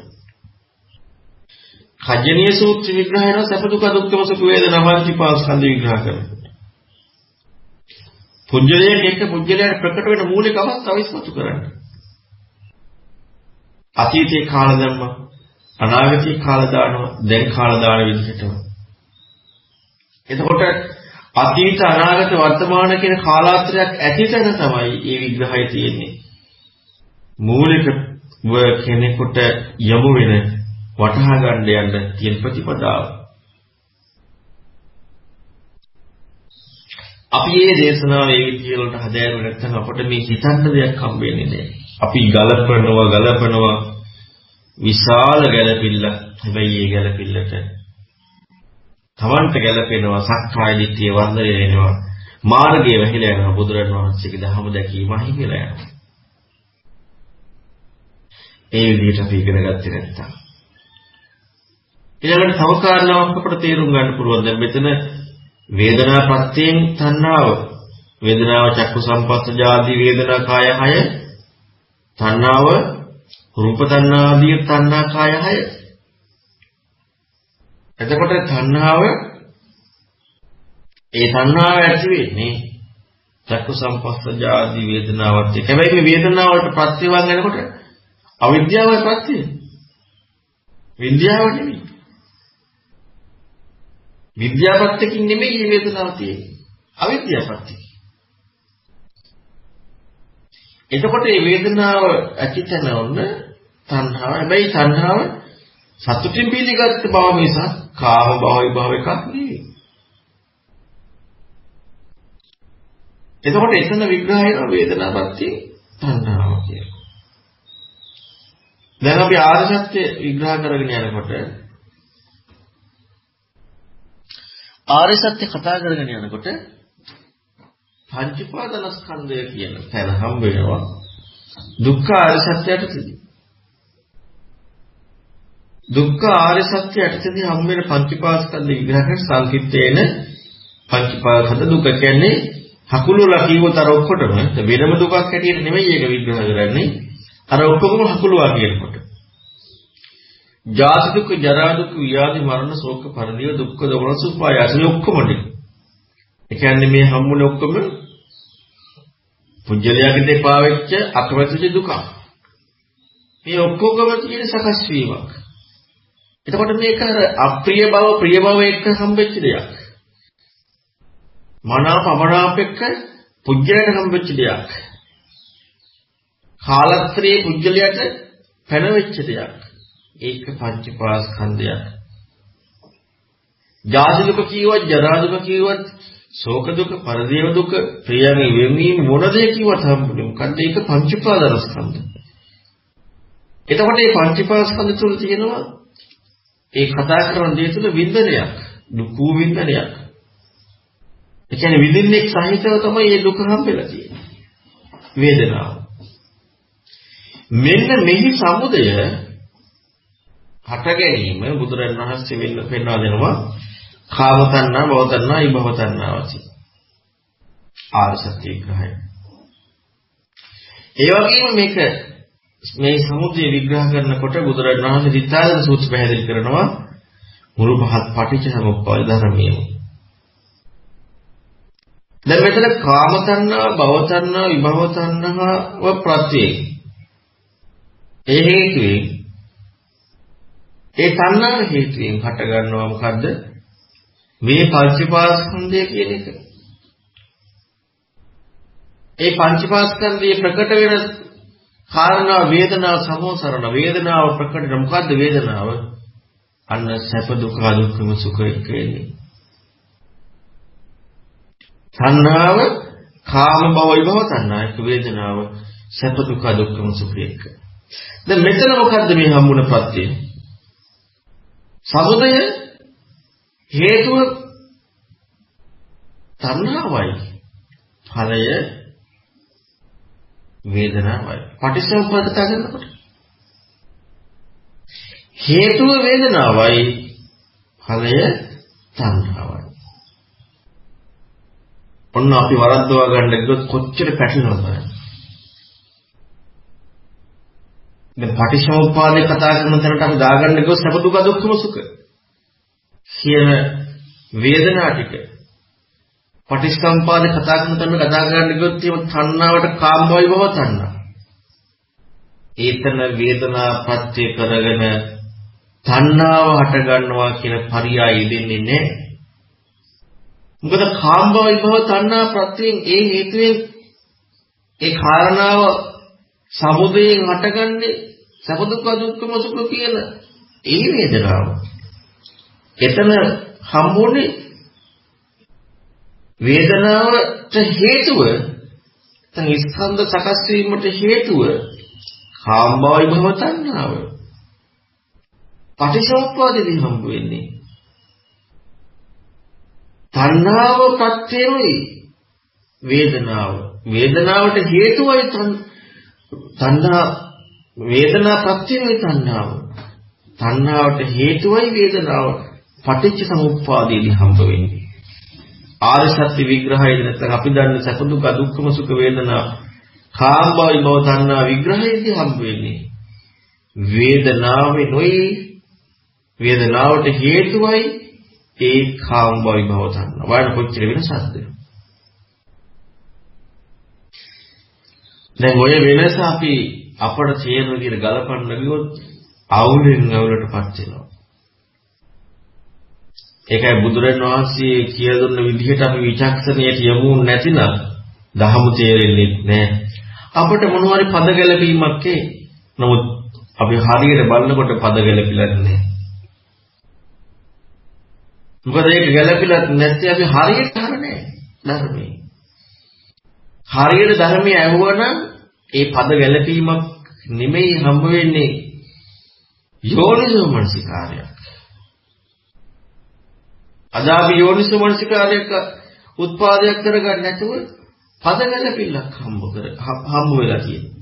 කජ්ජනීය සූත්‍ර විග්‍රහය කරන සැප දුක දුක්ඛම සුඛ වේදනා මන්තිපාස්කන්ධ විග්‍රහ කරනවා. පුජ්‍යලයට එක්ක පුජ්‍යලයට ප්‍රකට වෙන මූලික අවස්ථාව ඉස්මතු කරන්න. අතීතේ කාල ධර්ම අනාගතේ කාල දානවා දැන් කාල දාන විදිහටම. එතකොට අතීත අනාගත වර්තමාන කියන කාලාත්‍රයක් ඇතිතන තමයි මේ විග්‍රහය තියෙන්නේ. මූලික කෙනෙකුට යමු වෙන වටහා ගන්න යන්න තියෙන ප්‍රතිපදාව. අපි මේ දේශනාව මේ විදියට හදාගෙන නැත්නම් අපිට මේ හිතන්න දෙයක් හම්බ වෙන්නේ නැහැ. අපි ගලපනවා ගලපනවා විශාල ගැළපිල්ල. හැබැයි මේ ගැළපිල්ලට තවන්ට ගැළපෙනවා සක්කාය දිට්ඨිය වර්ධනය වෙනවා. මාර්ගය වැහිලා යනවා බුදුරණවහන්සේගේ ධර්ම දැකීම හිමිලා යනවා. ඒ විදිහට අපි ඉගෙන ගත්තේ නැත්තම්. ඊළඟට තව කාරණාවක් අපිට තේරුම් ගන්න පුළුවන්. දැන් මෙතන වේදනාපත්‍යයෙන් තණ්හාව වේදනාව චක්කු සම්පස්ස ආදී වේදනා කාය 6 තණ්හාව රූප තණ්හා ආදී තණ්හා කාය 6 එතකොට තණ්හාව ඒ තණ්හාව ඇති වෙන්නේ චක්කු සම්පස්ස ආදී වේදනාවත් එක්ක. හැබැයි මේ වේදනාවට ප්‍රත්‍යවන් වෙනකොට අවිද්‍යාවයි ප්‍රත්‍යය. විද්‍යාව නෙමෙයි. විද්‍යාපත්‍යකින් නෙමෙයි මේ වේදනාව තියෙන්නේ. අවිද්‍යාපත්‍යකින්. එතකොට මේ වේදනාව ඇතිතන ඔන්න තණ්හාව. හැබැයි තණ්හාව සතුටින් පිළිගත්ත බව මිසක් කාම භව විභව එකක් නෙවෙයි. එතකොට එතන විග්‍රහය වෙන වේදනාපත්‍ය තණ්හාව කියලා. දැන් අපි ආර්ය සත්‍ය විග්‍රහ කරගෙන යනකොට ආර්ය සත්‍ය කතා කරගෙන යනකොට පංච උපාදානස්කන්ධය කියන තැන හම්බ වෙනවා දුක්ඛ ආර්ය සත්‍යයට තිදී. දුක්ඛ ආර්ය සත්‍ය යටතේදී හම්බ වෙන පංච උපාදානස්කන්ධ විග්‍රහ කරන සංකිට්ඨේන පංච උපාදාන දුක කියන්නේ හකුළුලා කියවත අර ඔක්කොටම වෙනම දුකක් හැටියට නෙමෙයි ඒක විග්‍රහ කරන්නේ අර ඔක්කොම හකුළුවා කියනකොට ජාති දුක් ජරා දුක් ව්‍යාධි මරණ ශෝක පරිදේව දුක්ඛ දෝමන සුපායාස මේ ඔක්කොම ටික ඒ කියන්නේ මේ හම්බුනේ ඔක්කොම පුජ්‍යලයාගේ දෙපා වෙච්ච අකමැතිච්ච දුක මේ ඔක්කොගම තියෙන සකස් වීමක් එතකොට මේක අර අප්‍රිය බව ප්‍රිය බව එක්ක හම්බෙච්ච දෙයක් මනාප අමනාප එක්ක පුජ්‍යලයට හම්බෙච්ච දෙයක්. කාලත්‍රයේ පුජ්‍යලයට පැනවෙච්ච දෙයක්. ඒක පංචපාස්කන්ධයක්. ජාති දුක කිව්වත් ජරා දුක කිව්වත් ශෝක දුක පරිදේව දුක ප්‍රියමි වෙමි මොන දේ කිව්වත් හම්බුනේ මොකද්ද ඒක පංචපාදරස්කන්ධ. එතකොට මේ පංචපාස්කන්ධ තුල තියෙනවා ඒ කතා කරන දේ තුල වින්දනයක් දුකු වින්දනයක් ඒ කියන්නේ විඳින්නෙක් සහිතව තමයි මේ දුක හම්බෙලා තියෙන්නේ. වේදනාව. මෙන්න මෙහි සමුදය හට ගැනීම බුදුරන් වහන්සේ වෙන්න පෙන්වා දෙනවා කාම තණ්හා, භව තණ්හා, ඊභව තණ්හා වශයෙන්. ආර්ය සත්‍ය විග්‍රහය. ඒ වගේම මේක මේ සමුදය විග්‍රහ කරනකොට බුදුරන් වහන්සේ විත්තාදන සූත්‍ර පැහැදිලි කරනවා මුළු පහත් පටිච්ච සමුප්පාද ධර්මයේ දැන් මෙතන කාම තණ්හා, භව තණ්හා, විභව තණ්හාව ප්‍රත්‍යේ. ඒ හේතුවෙන් ඒ තණ්හාව හේතුවෙන් හට ගන්නවා මොකද්ද? මේ පංචපාස්කන්ධය කියන එක. ඒ පංචපාස්කන්ධයේ ප්‍රකට වෙන කාරණා වේදනාව සමෝසරණ වේදනාව ප්‍රකට මොකද්ද වේදනාව? අන්න සැප දුක දුක්ඛම සුඛ එක්කෙන්නේ. තණ්හාව කාම භව විභව තණ්හා එක්ක වේදනාව සැප දුක දුක්ඛම සුඛ එක්ක. දැන් මෙතන මොකද්ද මේ හම්බුන ප්‍රත්‍යය? සමුදය හේතුව තණ්හාවයි. ඵලය වේදනාවයි. පටිච්චසමුප්පාද කරනකොට හේතුව වේදනාවයි ඵලය තණ්හාවයි. ඔන්න අපි වරද්දවා ගන්න ගියොත් කොච්චර පැටලෙනවද බලන්න. දැන් පටිච්චසමුප්පාදේ කතා කරන තැනට අපි දාගන්න ගියොත් සබ දුක දුක්ඛම සුඛ කියන වේදනා ටික පටිච්චසමුප්පාදේ කතා කරන තැනට කතා කරන්න ගියොත් එහෙම තණ්හාවට කාම්භවයි බව තණ්හා. ඒතන වේදනා ප්‍රත්‍ය කරගෙන තණ්හාව හට ගන්නවා කියන පරියාය දෙන්නේ නැහැ. මොකද කාම්භව විභව තණ්හා ප්‍රත්‍යයෙන් ඒ හේතුවෙන් ඒ කාරණාව සමුදයෙන් හටගන්නේ සැප දුක් දුක්ඛම සුඛ කියන ඒ වේදනාව. එතන හම්බුනේ වේදනාවට හේතුව නැත්නම් ස්කන්ධ සකස් වීමට හේතුව කාම්භව විභව තණ්හාව. පටිච්චසමුප්පාදෙදී හම්බ වෙන්නේ තණ්හාව ප්‍රත්‍යයයි වේදනාව. වේදනාවට හේතුවයි තණ්හා වේදනා ප්‍රත්‍යයයි තණ්හාව. තණ්හාවට හේතුවයි වේදනාව. පටිච්ච සමුප්පාදයේදී හම්බ වෙන්නේ. ආර්ය සත්‍ය විග්‍රහයේදී නැත්නම් අපි දන්න සැප දුක දුක්ඛම සුඛ වේදනා කාම්භවයි භව තණ්හා විග්‍රහයේදී හම්බ වෙන්නේ. වේදනාවේ නොයි වේදනාවට හේතුවයි ඒ කාම්භවයි භව තණ්හා. වයින් කොච්චර වෙනසක්ද? දැන් ඔය වෙනස අපි අපට තේරෙන විදිහට ගලපන්න ගියොත් අවුලෙන් අවුලටපත් වෙනවා. ඒකයි බුදුරන් වහන්සේ කියලා දුන්න විදිහට අපි විචක්ෂණයට යමු නැතිනම් දහම තේරෙන්නේ නැහැ. අපිට මොනවාරි පද ගැලපීමක් ඒ. නමුත් අපි හරියට බලනකොට පද ගැලපිලා නැහැ. මොකද ඒක ගැලපිලා නැත්නම් අපි හරියට හරන්නේ ධර්මයේ. හරියට ධර්මයේ ඇහුවනම් ඒ පද ගැලපීමක් නෙමෙයි හම්බ වෙන්නේ යෝනිසෝ මනසිකාරයක්. අද අපි යෝනිසෝ මනසිකාරයක උත්පාදයක් කරගන්න නැතුව පද ගැලපිල්ලක් හම්බ කර හම්බ වෙලා තියෙනවා.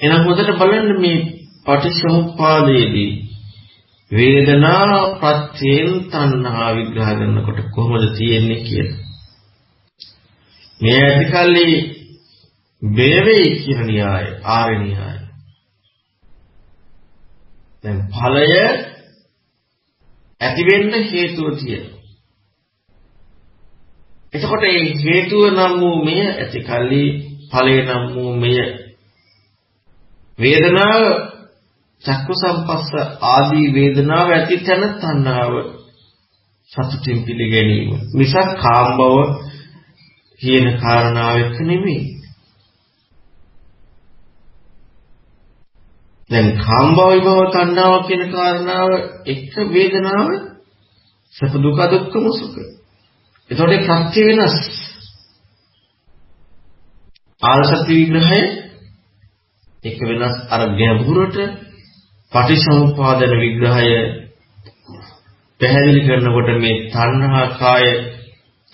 එහෙනම් හොඳට බලන්න මේ පටිච්චසමුප්පාදයේදී වේදනා ප්‍රත්‍යයෙන් තණ්හා විග්‍රහ කරනකොට කොහොමද තියෙන්නේ කියලා. මේ ඇතිකල්ලි බේවේ කියන න්‍යාය ආර්ය න්‍යාය. දැන් ඵලය ඇති වෙන්න හේතුව තියෙනවා. එතකොට මේ හේතුව නම් වූ මෙය ඇතිකල්ලි ඵලය නම් වූ මෙය වේදනාව චක්කු සම්පස්ස ආදී වේදනාව ඇති තැන තණ්හාව සතුටින් පිළිගැනීම. මිසක් කාම්බව කියන කාරණාව එක්ක නෙමෙයි. දැන් කාම්භව විභව තණ්හාව කියන කාරණාව එක්ක වේදනාව සැප දුක දුක්ඛම සුඛ. එතකොට ප්‍රත්‍ය වෙනස්. ආරසත්‍ය විග්‍රහය එක වෙනස් අර ගැඹුරට පටිසමුපාදන විග්‍රහය පැහැදිලි කරනකොට මේ තණ්හා කාය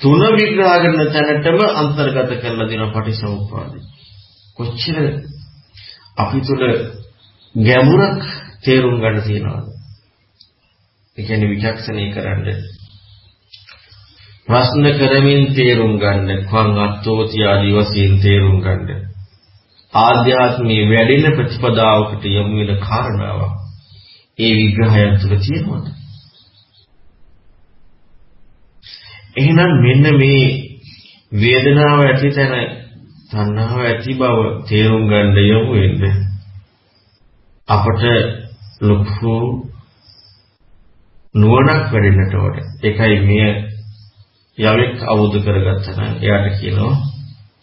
තුන විග්‍රහ කරන තැනටම අන්තර්ගත කරලා දෙනවා පටිසමුපාදේ. කොච්චර අපි තුල ගැඹුරක් තේරුම් ගන්න තියනවාද? ඒ කියන්නේ විචක්ෂණී කරන්න. ප්‍රශ්න කරමින් තේරුම් ගන්න, කන් අත්තෝති ආදී වශයෙන් තේරුම් ගන්න. ආධ්‍යාත්මී වැඩෙන ප්‍රතිපදාවකට යොමු වෙන කාරණාවක්. ඒ විග්‍රහයන් තුළ තියෙනවද? එහෙනම් මෙන්න මේ වේදනාව ඇති තැන තණ්හාව ඇති බව තේරුම් ගන්න යමු වෙන්නේ අපට ලොකු නුවණක් වැඩෙන්නට ඕන. ඒකයි මෙය යමෙක් අවබෝධ කරගත්තා නම් එයාට කියනවා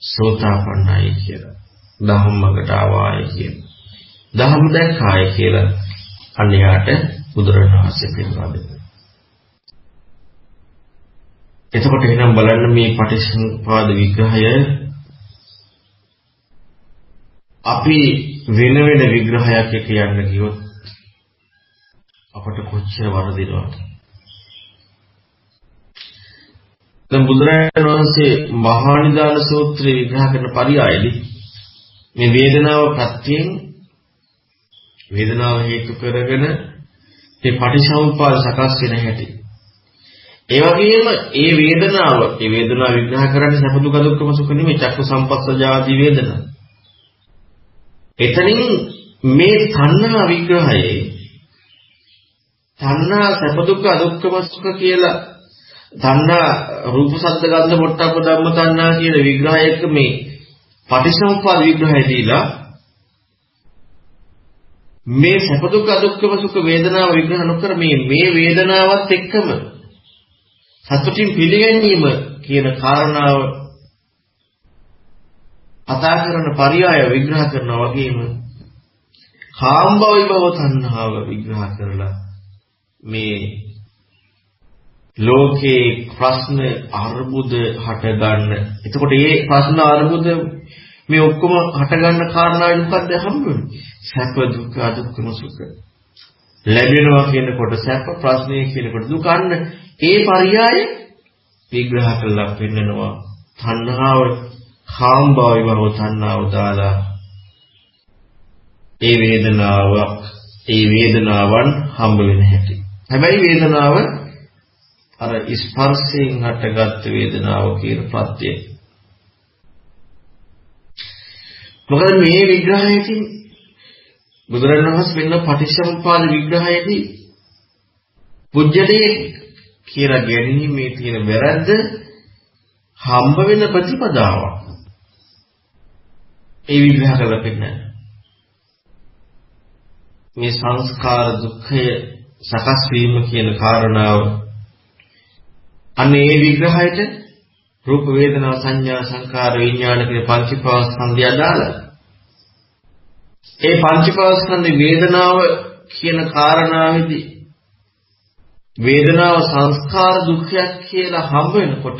සෝතාපන්නයි කියලා. ධම්මකට ආවාය කියලා. ධම්ම දැක්කාය කියලා අන්‍යයට බුදුරණවහන්සේ පෙන්වා දෙනවා. එතකොට එහෙනම් බලන්න මේ පටිච්චසමුප්පාද විග්‍රහය. අපි වෙන වෙන විග්‍රහයක් එක යන්න ගියොත් අපට කොච්චර වරදිනවද? දැන් බුදුරජාණන් වහන්සේ මහා නිදාන සූත්‍රය විග්‍රහ කරන පරියායදී මේ වේදනාව ප්‍රත්‍යයෙන් වේදනාව හේතු කරගෙන මේ පටිච්චසමුප්පාද සකස් වෙන හැටි ඒ වගේම ඒ වේදනාව ඒ වේදනාව විග්‍රහ කරන්නේ සැප දුක දුක්ඛම සුඛ නෙමෙයි චක්කු සම්පස්සජාති වේදනා. එතනින් මේ තණ්හා විග්‍රහයේ තණ්හා සැප දුක දුක්ඛම සුඛ කියලා තණ්හා රූප ශබ්ද ගන්ධ පොට්ටබ්බ ධම්ම තණ්හා කියන විග්‍රහයක මේ පටිසමුප්පාද විග්‍රහය දීලා මේ සැප දුක දුක්ඛම සුඛ වේදනාව විග්‍රහ නොකර මේ මේ වේදනාවත් එක්කම සතුටින් පිළිගැනීම කියන කාරණාව කතා කරන පරියාය විග්‍රහ කරනවා වගේම කාම්භව විභව තණ්හාව විග්‍රහ කරලා මේ ලෝකේ ප්‍රශ්න අර්බුද හට ගන්න. එතකොට මේ ප්‍රශ්න අර්බුද මේ ඔක්කොම හට ගන්න කාරණාවෙන් මොකද්ද හම්බුනේ? සැප දුක දුක්ඛම සුඛ. ලැබෙනවා කියනකොට සැප ප්‍රශ්නය කියනකොට දුක අන්න ඒ පරියාය විග්‍රහ කරලා පෙන්නනවා තණ්හාව කාම්භාවය බව තණ්හාව දාලා ඒ වේදනාවක් ඒ වේදනාවන් හම්බ වෙන හැටි. හැබැයි වේදනාව අර ස්පර්ශයෙන් හටගත් වේදනාව කියන පත්‍යය. මොකද මේ විග්‍රහයේදී බුදුරණවහන්සේ වෙන පටිච්චසමුප්පාද විග්‍රහයේදී පුජ්‍යලේ කියලා ගැනීමේ තියෙන වැරද්ද හම්බ වෙන ප්‍රතිපදාවක්. ඒ විග්‍රහ කරලා පෙන්නන්නේ. මේ සංස්කාර දුක්ඛය සකස් වීම කියන කාරණාව අනේ මේ විග්‍රහයට රූප වේදනා සංඥා සංකාර විඥාන කියන පංචපාස්කන්ධය අදාළයි. ඒ පංචපාස්කන්ධ වේදනාව කියන කාරණාවේදී වේදනාව සංස්කාර දුක්ඛයක් කියලා හම්බ වෙනකොට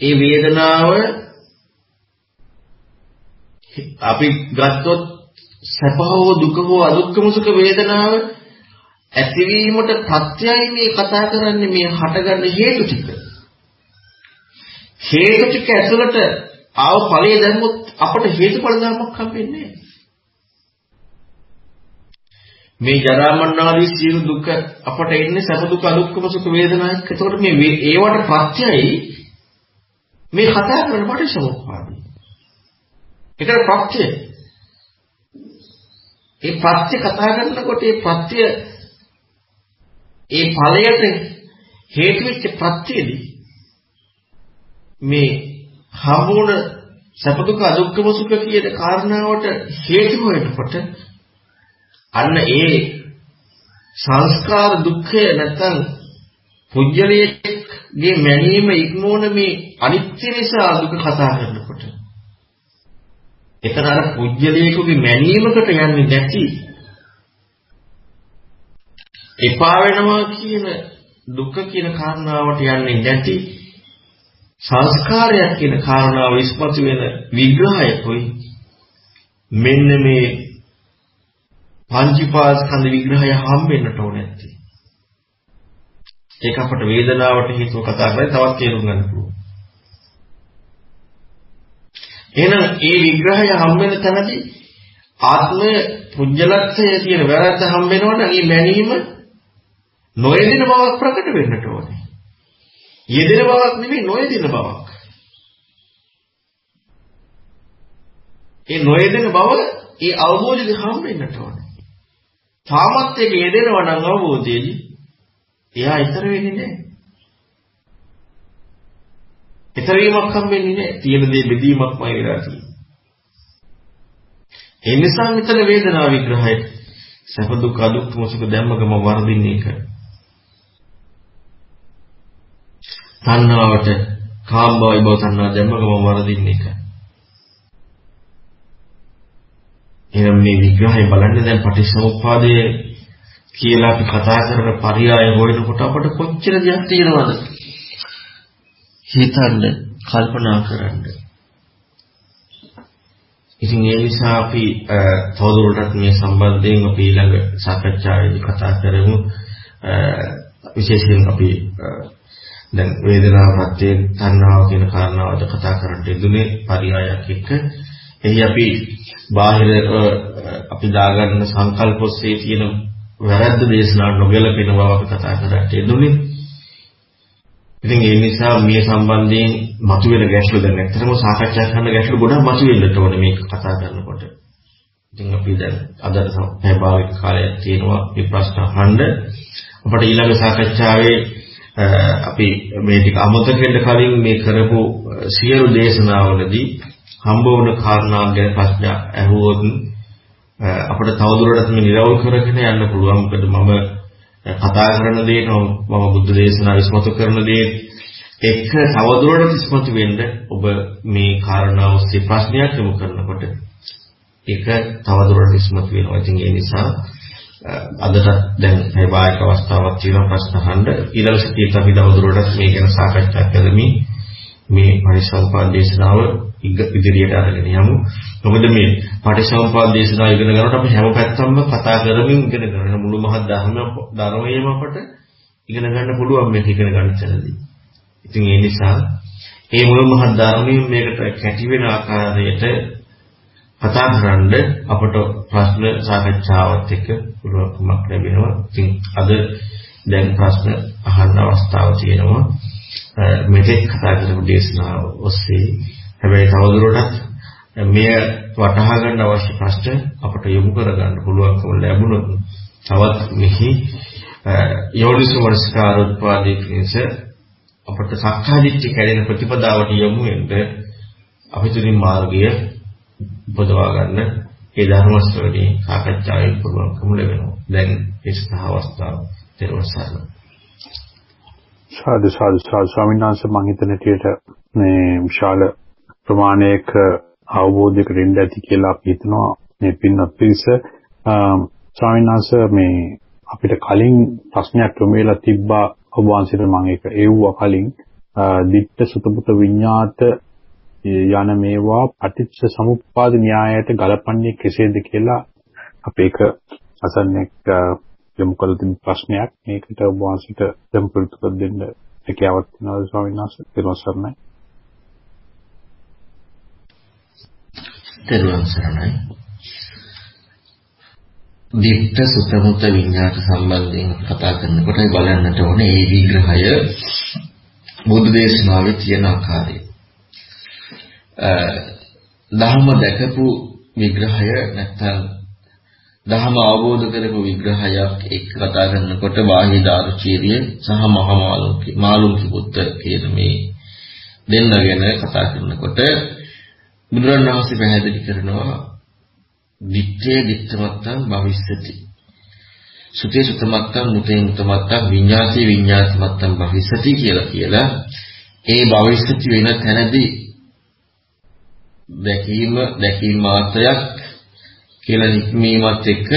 ඒ වේදනාව අපි ගත්තොත් සැප හෝ දුක හෝ අදුක්කම සුඛ වේදනාව ඇතිවීමට ප්‍රත්‍යයයි මේ කතා කරන්නේ මේ හටගන්න හේතු ටික. හේතු ටික ඇතුළට ආව ඵලයේ දැම්මොත් අපට හේතුඵල ධර්මයක් හම්බෙන්නේ මේ ජරා මරණ ආදී සියලු දුක අපට එන්නේ සැප දුක අදුක්කම සුඛ වේදනාවක්. එතකොට මේ ඒවට ප්‍රත්‍යයයි මේ කතා කරන පටිච්චසමුප්පාදයි. ඒකට ප්‍රත්‍යය. ඒ ප්‍රත්‍ය කතා කරනකොට ඒ ප්‍රත්‍ය ඒ ඵලයට හේතු වෙච්ච ප්‍රත්‍යයේදී මේ හම්බුණ සැප දුක අදුක්කම සුඛ කියන කාරණාවට හේතු වෙනකොට අන්න ඒ සංස්කාර දුක්ඛය නැත්නම් පුජ්‍යලයේ මැනීම ඉක්මෝන මේ අනිත්‍ය නිසා දුක කතා කරනකොට. එතන අර පුජ්‍යලයකගේ මැනීමකට යන්නේ නැති එපා වෙනවා කියන දුක කියන කාරණාවට යන්නේ නැති සංස්කාරයක් කියන කාරණාව ඉස්මතු වෙන විග්‍රහයකුයි මෙන්න මේ පංචීපාස්කන්ධ විග්‍රහය හම්බෙන්නට ඕනේ නැත්තේ. ඒක අපට වේදනාවට හේතුව කතා කරලා තවත් තේරුම් ගන්න පුළුවන්. එහෙනම් ඒ විග්‍රහය හම් වෙන තැනදී ආත්මය පුජ්‍යලත්වයේ තියෙන වැරද්ද හම් වෙනවනම් ඒ මැනීම නොයෙදින බවක් ප්‍රකට වෙන්නට ඕනේ. යෙදෙන බවක් නෙමෙයි නොයෙදින බවක්. ඒ නොයෙදෙන බව ඒ අවබෝධයෙන් හම් වෙන්නට ඕනේ. තාමත් ඒක යෙදෙනවා නම් අවබෝධයේදී එයා ඊතර වෙන්නේ නැහැ. එතරීමක් හම්බෙන්නේ නැහැ. තියෙන දේ බෙදීමක්මයි වෙලා තියෙන්නේ. ඒ නිසා මෙතන වේදනා විග්‍රහය සැප දුක් අදුක් මොසක දැම්මකම වර්ධින්නේ එක. තණ්හාවට කාම්භවයි බව තණ්හා දැම්මකම වර්ධින්නේ එක. එහෙනම් මේ විග්‍රහය බලන්න දැන් පටිච්චසමුප්පාදයේ කියලා අපි කතා කරන පරියාය හොයනකොට අපට කොච්චර දෙයක් තියෙනවද? හිතන්න කල්පනා කරන්න. ඉතින් ඒ නිසා අපි තවදුරටත් මේ සම්බන්ධයෙන් අපි ඊළඟ සාකච්ඡාවේදී කතා කරමු. විශේෂයෙන් අපි දැන් වේදනා ප්‍රත්‍ය තණ්හාව කියන කාරණාවද කතා කරන්න යෙදුනේ පරියායක් එක්ක. එහි අපි බාහිර අපි දාගන්න සංකල්ප ඔස්සේ තියෙන වැරද්ද දේශනා නොගැලපෙන බව අපි කතා කරලා යෙදුනේ. ඉතින් ඒ නිසා මේ සම්බන්ධයෙන් මතුවෙන ගැටලු දැන් ඇත්තටම සාකච්ඡා කරන්න ගැටලු ගොඩක් මතුවෙන්නට ඕනේ මේක කතා කරනකොට. ඉතින් අපි දැන් අද සහභාගී කාලයක් තියෙනවා මේ ප්‍රශ්න අහන්න. අපට ඊළඟ සාකච්ඡාවේ අපි මේ ටික අමතක වෙන්න කලින් මේ කරපු සියලු දේශනාවලදී හම්බ වුණ කාරණා ගැන ප්‍රශ්න අහුවොත් අපිට තවදුරටත් මේ නිරවුල් කරගෙන යන්න පුළුවන්. මොකද මම කතා කරන දේ මම බුද්ධ දේශනාව ඉස්මතු කරන දේ එක්ක තවදුරටත් ඉස්මතු වෙන්න ඔබ මේ කාරණාව ඔස්සේ ප්‍රශ්නයක් යොමු කරනකොට ඒක තවදුරටත් ඉස්මතු වෙනවා. ඉතින් ඒ නිසා අදට දැන් ප්‍රයෝගික අවස්ථාවක් තියෙන ප්‍රශ්න අහන්න ඊළඟ සතියේත් අපි තවදුරටත් මේ ගැන සාකච්ඡා කරමින් මේ පරිසම්පාද දේශනාව ඉදිරියට අරගෙන යමු. මොකද මේ පටිසම්පාද දේශනාව ඉගෙන ගන්නකොට අපි හැම පැත්තම කතා කරමින් ඉගෙන ගන්න මුළු මහත් ධර්ම ධර්මයේම අපට ඉගෙන ගන්න පුළුවන් මේක ඉගෙන ගන්න තැනදී. ඉතින් ඒ නිසා ඒ මුළු මහත් ධර්මයෙන් මේකට කැටි වෙන ආකාරයට කතා කරන්න අපට ප්‍රශ්න සාකච්ඡාවත් එක්ක පුළුවන්කමක් ලැබෙනවා. ඉතින් අද දැන් ප්‍රශ්න අහන්න අවස්ථාව තියෙනවා. මෙතෙක් කතා කරපු දේශනාව ඔස්සේ හැබැයි තවදුරටත් මෙය වටහා ගන්න අවශ්‍ය ප්‍රශ්න අපට යොමු කර ගන්න පුළුවන්කම ලැබුණොත් තවත් මෙහි යෝනිසෝ මනස්කාර උත්පාදයේ පිණිස අපට සක්කාදිට්ඨිය කැඩෙන ප්‍රතිපදාවට යොමු වෙන්න අපිටුලින් මාර්ගය උපදවා ගන්න ඒ ධර්ම ශ්‍රවණී සාකච්ඡාවෙන් පුළුවන්කම ලැබෙනවා. දැන් ඒ සහ අවස්ථාව දෙවසාරන. සාදු සාදු සාදු. ස්වාමීන් වහන්සේ මම හිතන හැටියට මේ විශාල ප්‍රමාණයක අවබෝධයකට එන්න ඇති කියලා අපි හිතනවා මේ පින්වත් පිරිස. ස්වාමීන් වහන්සේ මේ අපිට කලින් ප්‍රශ්නයක් යොමු වෙලා තිබ්බා. ඔබ වහන්සේට මම ඒක එව්වා කලින්. දිට්ඨ සුතපුත විඤ්ඤාත යන මේවා පටිච්ච සමුප්පාද න්‍යායයට ගලපන්නේ කෙසේද කියලා අපි ඒක අසන්නෙක් යොමු කළ තිබු ප්‍රශ්නයක් මේකට ඔබ වහන්සේට යම් පිළිතුරක් දෙන්න හැකියාවක් තියෙනවද ස්වාමීන් වහන්සේ ඊළඟ සරණයි තෙරුවන් සරණයි. දිට්ඨ සුතමුත විඤ්ඤාත සම්බන්ධයෙන් කතා කරනකොට බලන්නට ඕනේ මේ විග්‍රහය බුදු දේශනාවේ තියෙන ආකාරය. දහම දැකපු විග්‍රහය නැත්නම් දහම අවබෝධ කරපු විග්‍රහයක් එක් කතා කරනකොට බාහිදාරුචීරිය සහ මහමාලුකි මාළුකි පුත්ත කියන මේ දෙන්න ගැන කතා කරනකොට බුදුරණවහන්සේ පැහැදිලි කරනවා විත්තේ විත්තමත්තං භවිස්සති. සුතේ සුතමත්තං මුතේ මුතමත්තං විඤ්ඤාතේ විඤ්ඤාතමත්තං භවිස්සති කියලා කියලා ඒ භවිස්සති වෙන තැනදී දැකීම දැකීම මාත්‍රයක් කියලා නික්මීමත් එක්ක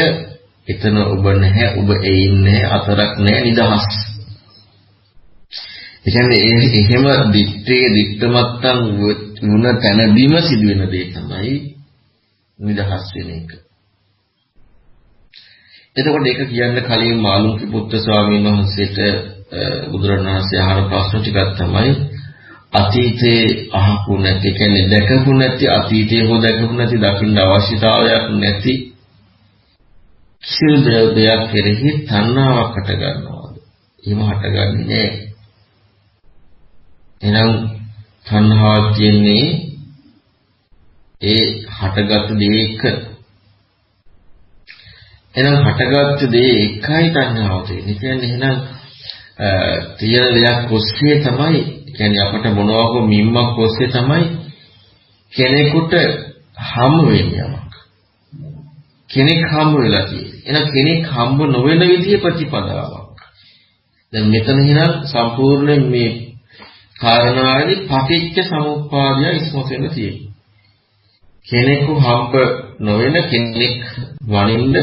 එතන ඔබ නැහැ ඔබ ඒ ඉන්නේ අතරක් නැහැ නිදහස් ඒ කියන්නේ එහෙම දිත්තේ දිත්තමත්තන් වුණ තැනදීම සිදුවෙන දේ තමයි නිදහස් වෙන එක. එතකොට ඒක කියන්න කලින් මාළුන්ගේ පුත්‍ර ස්වාමීන් වහන්සේට බුදුරණවහන්සේ අහන ප්‍රශ්න ටිකක් තමයි අතීතේ අහපු නැති කියන්නේ දැකපු නැති අතීතේ හෝ දැකපු නැති දකින්න අවශ්‍යතාවයක් නැති කිසිදු දෙයක් කෙරෙහි තණ්හාවක් හට ගන්නවාද? එහෙම හටගන්නේ නැහැ. එහෙනම් තණ්හාවක් කියන්නේ ඒ හටගත් දේ එක. එහෙනම් හටගත් දේ එකයි තණ්හාව තියෙන්නේ. කියන්නේ එහෙනම් තියෙන දෙයක් ඔස්සේ තමයි කියන්නේ අපට මොනවා හෝ මිම්මක් ඔස්සේ තමයි කෙනෙකුට හම් වෙන්නේ යමක්. කෙනෙක් හම් වෙලා තියෙන්නේ. එහෙනම් කෙනෙක් හම්බ නොවන විදිහේ ප්‍රතිපදාවක්. දැන් මෙතන එහෙනම් සම්පූර්ණයෙන් මේ කාරණාවේදී පටිච්ච සමුප්පාදය ඉස්මතු වෙන තියෙන්නේ. කෙනෙකු හම්බ නොවන කෙනෙක් වනින්න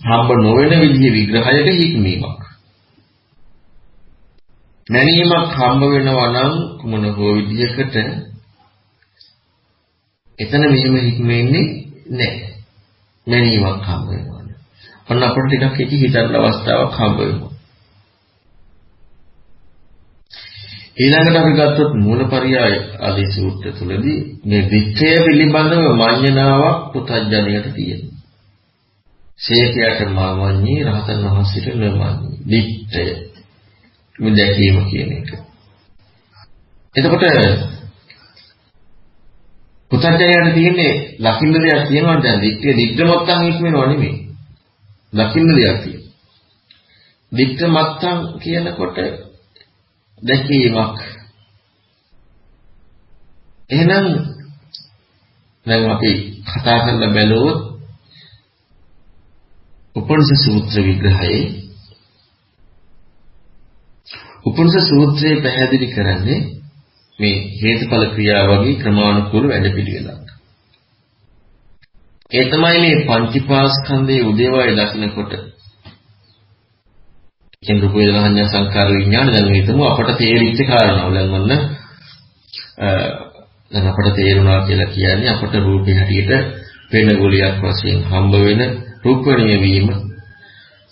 හම්බ නොවන විදිහේ විග්‍රහයක හික්මීමක්. නැනීමක් හම්බ වෙනවා නම් කුමන හෝ විදිහකට එතන මෙහෙම හික්මෙන්නේ නැහැ. නැනීමක් හම්බ වෙනවා. ඔන්න අපිට ටිකක් ඒක හිතන්න අවස්ථාවක් හම්බ වෙනවා. ඊළඟට අපි ගත්තොත් මූලපරියාය ආදී සූත්‍ර තුළදී මේ විච්ඡය පිළිබඳව මඤ්ඤණාවක් පුතඥයට තියෙනවා. ශේකයට මාමඤ්ඤී රහතන් වහන්සේට නමඤ්ඤී. විච්ඡය මේ දැකීම කියන එක. එතකොට පුතඥයට තියෙන්නේ ලකින්න දෙයක් තියෙනවා දැන් විච්ඡය දිග්ගමත්තන් ඉක්මනව නෙමෙයි. ලකින්න දෙයක් තියෙනවා. දිග්ගමත්තන් කියනකොට දැකීමක් එහෙනම් දැන් අපි කතා කරලා බැලුවොත් උපනිෂ සූත්‍ර විග්‍රහයේ උපනිෂ සූත්‍රයේ පැහැදිලි කරන්නේ මේ හේතුඵල ක්‍රියාවගේ ක්‍රමානුකූල වැඩපිළිවෙලක්. ඒ තමයි මේ පංචීපාස්කන්ධයේ උදේවය දකිනකොට කියන රූප වේදනා සංඥා සංකාර විඥාන දැන් මේ හිතමු අපට තේරිච්ච කාරණාව. දැන් මොන්න දැන් අපට තේරුණා කියලා කියන්නේ අපට රූපේ හැටියට පෙන ගොලියක් වශයෙන් හම්බ වෙන රූපණීය වීම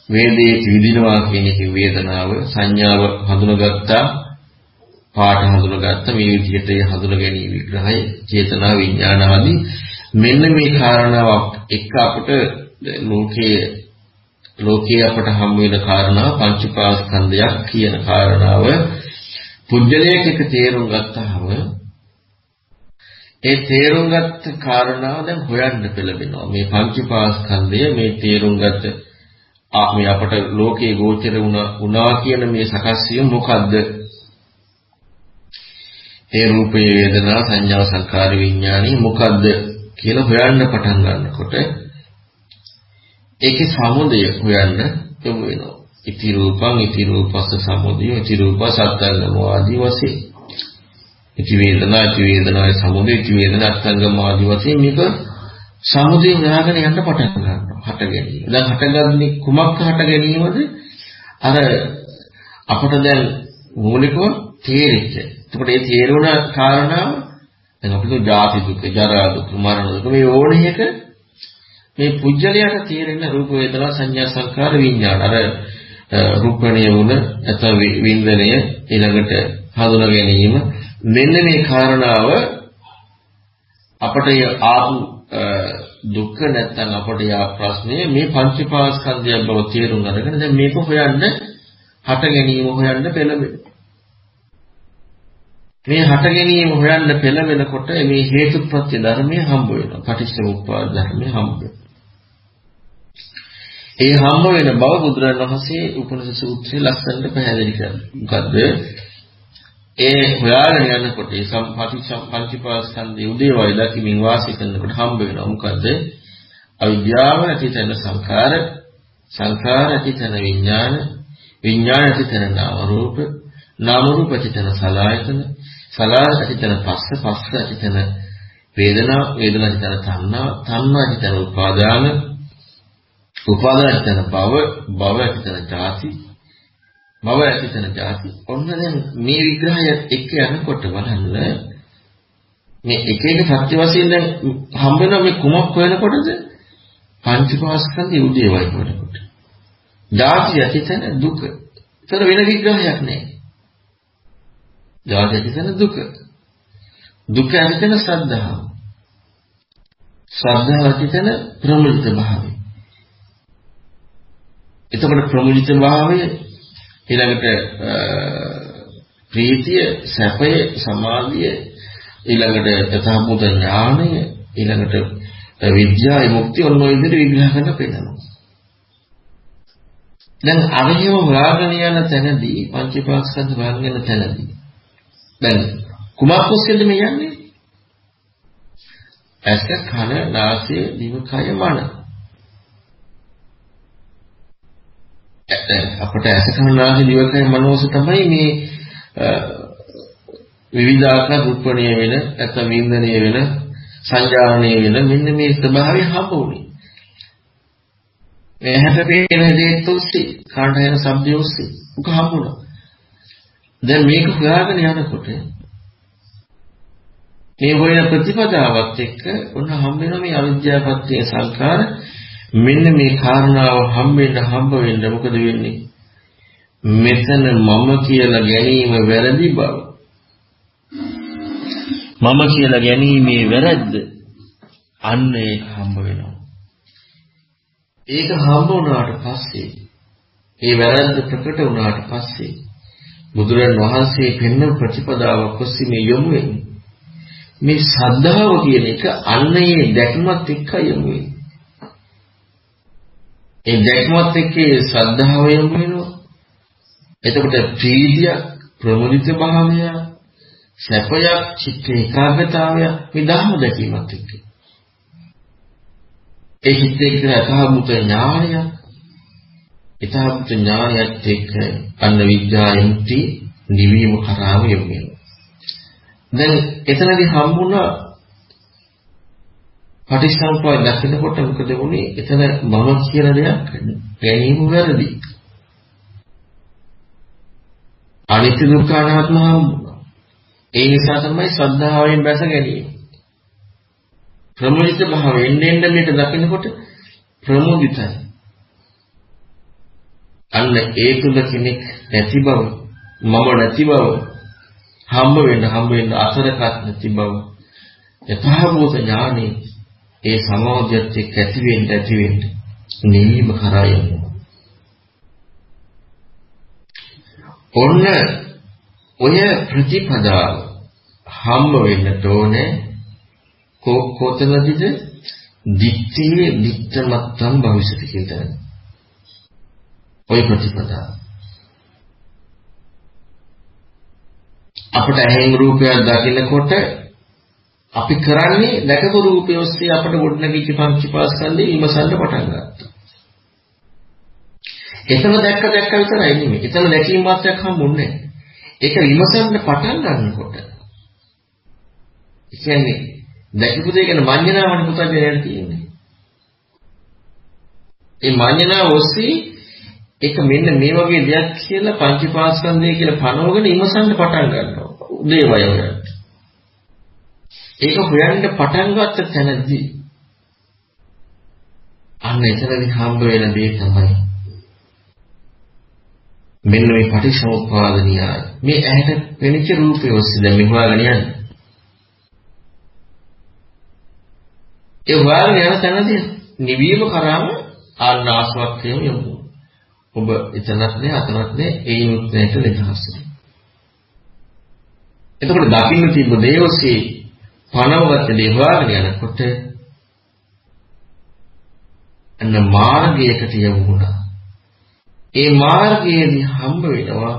වේදේ විදිනවා කියන එක වේදනාව සංඥාව හඳුනගත්තා පාට හඳුනගත්ත මේ විදිහට ඒ හඳුන ගැනීම විග්‍රහය චේතනා විඥාන ආදී මෙන්න මේ කාරණාවක් එක්ක අපිට ලෝකයේ ලෝකයේ අපට හම් වෙන කාරණා පංචපාස්කන්ධයක් කියන කාරණාව පුජ්‍යලයක එක තේරුම් ගත්තාම ඒ තේරුම් ගත්ත කාරණාව දැන් හොයන්න පෙළඹෙනවා. මේ පංචපාස්කන්ධය මේ තේරුම් ගත්ත මේ අපට ලෝකයේ ගෝචර වුණා කියන මේ සකස් වීම මොකද්ද ඒ රූපේ වේදනා සංඥා සංකාර විඥානි මොකද්ද කියලා හොයන්න පටන් ගන්නකොට ඒකේ සමුදය හොයන්න යොමු වෙනවා. ඉති රූපං ඉති රූපස්ස සමුදය ඉති රූප සත්‍යංගම ආදී වශයෙන්. ඉති වේදනා ඉති වේදනායි සමුදය ඉති වේදනා අත්ංගම ආදී වශයෙන් මේක සමුදය හොයාගෙන යන්න පටන් ගන්නවා. හට ගැනීම. දැන් හටගන්නේ කුමක් හට ගැනීමද? අර අපට දැන් මූලිකව තේරෙච්ච. එතකොට මේ තේරුණ කාරණාව දැන් අපිට ජාති දුක, ජරා දුක, මරණ දුක මේ ඕනේ එක මේ පුජ්‍යලයට තේරෙන රූප වේදනා සංඥා සංකාර විඥාන අර රූපණීය වුණ නැත්නම් වින්දනය ඊළඟට හඳුනා ගැනීම මෙන්න මේ කාරණාව අපට ආපු දුක්ඛ නැත්නම් අපට යා ප්‍රශ්නය මේ පංචපාස්කන්ධය බව තේරුම් අරගෙන දැන් මේක හොයන්න හට ගැනීම හොයන්න පෙළඹෙනවා මේ හට ගැනීම හොයන්න පෙළවෙනකොට මේ හේතුප්‍රත්‍ය ධර්මයේ හම්බ වෙනවා. පටිච්චසමුප්පාද ධර්මයේ හම්බ වෙනවා. ඒ හම්බ වෙන බව බුදුරජාණන් වහන්සේ උපනිෂද් සූත්‍රයේ ලස්සනට පැහැදිලි කරනවා. මොකද්ද? ඒ හොයාගෙන යනකොට ඒ සම්පති පංචපාස්කන්ධයේ උදේවයි දකිමින් වාසය කරනකොට හම්බ වෙනවා. මොකද්ද? අවිද්‍යාව ඇති තැන සංඛාර, සංඛාර ඇති තැන විඥාන, විඥාන ඇති තැන නාම රූප, නාම රූප ඇති තැන සලආයතන, සලආයතන ඇති තැන පස්ස, පස්ස ඇති තැන වේදනා, වේදනා ඇති තැන තණ්හා, තණ්හා ඇති තැන උපාදාන උපාදාන ඇතිතන භව භව ඇතිතන ජාති භව ඇතිතන ජාති ඔන්න දැන් මේ විග්‍රහය එක්ක යනකොට බලන්න මේ එක එක සත්‍ය වශයෙන් දැන් හම්බ වෙන මේ කුමක් හොයනකොටද? පංචපාස්කන්ධය උදේ වයින්කොට ජාති ඇතිතන දුක. ඒතර වෙන විග්‍රහයක් නැහැ ජාති ඇතිතන දුක. දුක ඇතිතන ශ්‍රද්ධාව. ශ්‍රද්ධාව ඇතිතන ප්‍රමුලිත භාවය. එතකොට ප්‍රමුජිත භාවය ඊළඟට ප්‍රීතිය, සැපය, සමාධිය ඊළඟට තථාභූත ඥානය ඊළඟට විද්‍යා විමුක්තිය ඔන්න ඔය විදිහට විග්‍රහ කරන්න පෙන්නනවා. දැන් අරහිම හොයාගෙන යන තැනදී පංචපාස්කන්ධ හොයාගෙන යන තැනදී දැන් කුමක් ඔස්සේද මේ යන්නේ? ඇස කන නාසය දිවකය මන අපට ඇස කනාසි දිවකය මනෝස තමයි මේ විවිධාකාර රූපණීය වෙන නැත්නම් වින්දනීය වෙන සංජානනීය වෙන මෙන්න මේ ස්වභාවය හම්බුනේ. මේ හැට පේන දේත් ඔස්සේ කාට යන ශබ්දය ඔස්සේ උක හම්බුණා. දැන් මේක හොයාගෙන යනකොට මේ හොයන ප්‍රතිපදාවත් එක්ක ඔන්න හම්බ වෙන මේ අවිද්‍යාවපත්‍ය සංකාර මෙන්න මේ කාරණාව හම්බෙන්න හම්බ වෙන්න මොකද වෙන්නේ? මෙතන මම කියලා ගැනීම වැරදි බව. මම කියලා ගැනීමේ වැරද්ද අන්න ඒක හම්බ වෙනවා. ඒක හම්බ වුණාට පස්සේ ඒ වැරද්ද ප්‍රකට වුණාට පස්සේ බුදුරන් වහන්සේ පෙන්න ප්‍රතිපදාවක් ඔස්සේ මේ යොමු වෙන්නේ. මේ සද්ධාව කියන එක අන්න ඒ දැක්මත් එක්ක යොමු වෙන්නේ. ඒ දැක්මත් එක්කේ ශ්‍රද්ධාව යොමු වෙනවා. එතකොට ප්‍රීතිය, ප්‍රමුදිත භාවය, සැපයක්, චිත්ත ඒකාග්‍රතාවය මේ ධර්ම දැකීමත් එක්ක. ඒ චිත්ත ඒකාග්‍රතාවමුත ඥානය, ඊතාවුත ඥානයත් එක්ක අන්න විඥායන්ති නිවීම කරාම යොමු වෙනවා. දැන් එතනදී හම්බුණා පටිච්චසමුප්පාද දැක්කනකොට මොකද වුනේ? එතන මම කියන දෙයක් ගැනීම වැරදි. අනිත්‍ය දුක්ඛ අනාත්ම හම්බුණා. ඒ නිසා තමයි ශ්‍රද්ධාවෙන් බැස ගැනීම. ප්‍රමුදිත භාවයෙන් එන්න මේක දකිනකොට ප්‍රමුදිතයි. අන්න ඒ තුල කෙනෙක් නැති බව, මම නැති බව, හම්බ වෙන්න හම්බ වෙන්න අතරකත් නැති බව යථාභූත ඥානෙ ඒ සමාධියත් එක්ක ඇති වෙන්න ඇති වෙන්න නිවීම කරා යනවා. ඔන්න ඔය ප්‍රතිපදාව හම්බ වෙන්නට ඕනේ කොතනදද? දික්තියේ දික්තමත්තම් භවිෂති කියලා. ඔය ප්‍රතිපදාව. අපට ඇහෙන් රූපයක් දකිනකොට අපි කරන්නේ දැකපු රූපය ඔස්සේ අපට ගොඩනැගිච්ච පංචපාස්කන්ධේ විමසන්න පටන් ගත්තා. එතන දැක්ක දැක්ක විතරයි නෙමෙයි. එතන දැකීම මාත්‍රයක් හම්බුන්නේ නැහැ. ඒක විමසන්න පටන් ගන්නකොට ඒ කියන්නේ දැකපු දේ ගැන මඤ්ඤණාවනේ පුතඥයන් තියෙන්නේ. ඒ මඤ්ඤණාව ඔස්සේ ඒක මෙන්න මේ වගේ දෙයක් කියලා පංචපාස්කන්ධය කියලා පනවගෙන ඉමසන්න පටන් ගන්නවා. උදේ වය හොයන්න. ඒක හොයන්න පටන් ගත්ත තැනදී අන්න එතනදී හම්බ වෙන දේ තමයි මෙන්න මේ පටිච්චසමුප්පාද න්‍යාය. මේ ඇහැට පෙනෙච්ච රූපය ඔස්සේ දැන් මේ හොයාගෙන යන්නේ. ඒ හොයාගෙන යන තැනදී නිවීම කරාම ආන්න ආස්වාක්‍යම යමු. ඔබ එතනත් නෑ අතනත් නෑ ඒ යුක්තයට නිදහස් එතකොට දකින්න තිබ්බ දේවසේ පනවගත්ත දේ හොයාගෙන යනකොට අන්න මාර්ගයකට යමු වුණා. ඒ මාර්ගයේදී හම්බ වෙනවා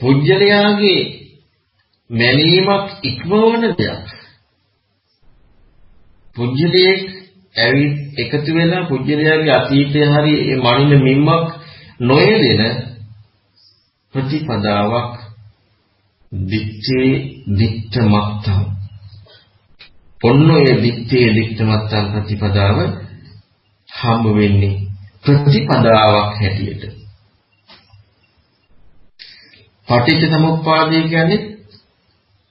පුජ්‍යලයාගේ මැනීමක් ඉක්මවන දෙයක්. පුජ්‍යලයේ ඇවිත් එකතු වෙලා පුජ්‍යලයාගේ අතීතය හරි ඒ මනින මිම්මක් නොයදෙන ප්‍රතිපදාවක් දිත්තේ දික්ත මත්තම් ඔන්න ඔය දිත්තේ දික්ත මත්තම් ප්‍රතිපදාව හම්බ වෙන්නේ ප්‍රතිපදාවක් හැටියට. පටිච්ච සමුප්පාදය කියන්නේ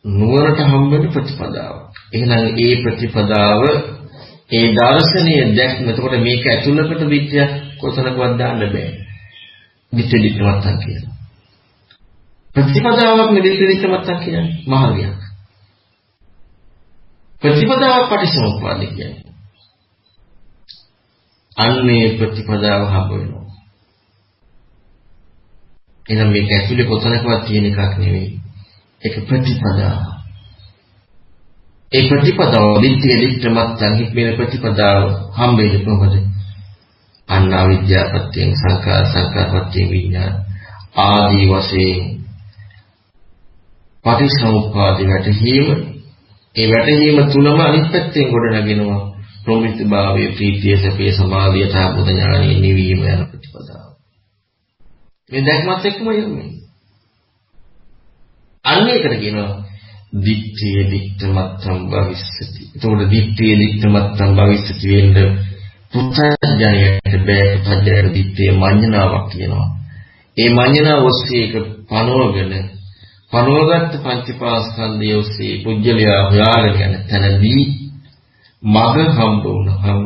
නුවරට හම්බෙන ප්‍රතිපදාවක්. එහෙනම් ඒ ප්‍රතිපදාව ඒ දර්ශනීය දැක්ම එතකොට මේක ඇතුළකට විද්‍යාවක් කොතනකවත් දාන්න බෑ. විත්‍ය දිට්ඨමත්තන් කියලා. ප්‍රතිපදාවක් නෙවෙයි දිට්ඨමත්තන් කියන්නේ මහාවියක්. ප්‍රතිපදාවක් පටිච්චසමුප්පාද කියන්නේ. අන්නේ ප්‍රතිපදාව හම්බ වෙනවා. එහෙනම් මේක ඇතුලේ කොතනකවත් තියෙන එකක් නෙවෙයි. ඒක ප්‍රතිපදාව. ඒ ප්‍රතිපදාව දිට්ඨිය දිට්ඨමත්තන් හික්මන ප්‍රතිපදාව හම්බෙන්නේ කොහොමද? අන්න අවිද්‍යාපත්‍යයෙන් සංකාර සංකාරපත්‍යයෙන් විඥාන ආදී වශයෙන් පටිච්චසමුප්පාදේ වැටහීම. ඒ වැටහීම තුනම අනිත් පැත්තෙන් ගොඩ නැගෙනවා ප්‍රෝමිත භාවයේ ප්‍රීතිය සැපේ සමාධිය තාපුද ඥානීය නිවීම යන ප්‍රතිපදාව. මේ දැක්මත් එක්කම යන්නේ. අන්න ඒකට කියනවා දික්ඨිය දික්ඨමත්තම් භවිස්සති. එතකොට දික්ඨිය දික්ඨමත්තම් භවිස්සති වෙන්න පුත්තජනයට බෑ. පුත්තජනයට දික්ඨිය මඤ්ඤණාවක් කියනවා. ඒ මඤ්ඤණාව ඔස්සේ ඒක පනවගෙන පනවගත්ත පංචපාස්කන්ධය ඔස්සේ පුජ්‍යලයා හොයාගෙන යන තැනදී මග හම්බ වුණහම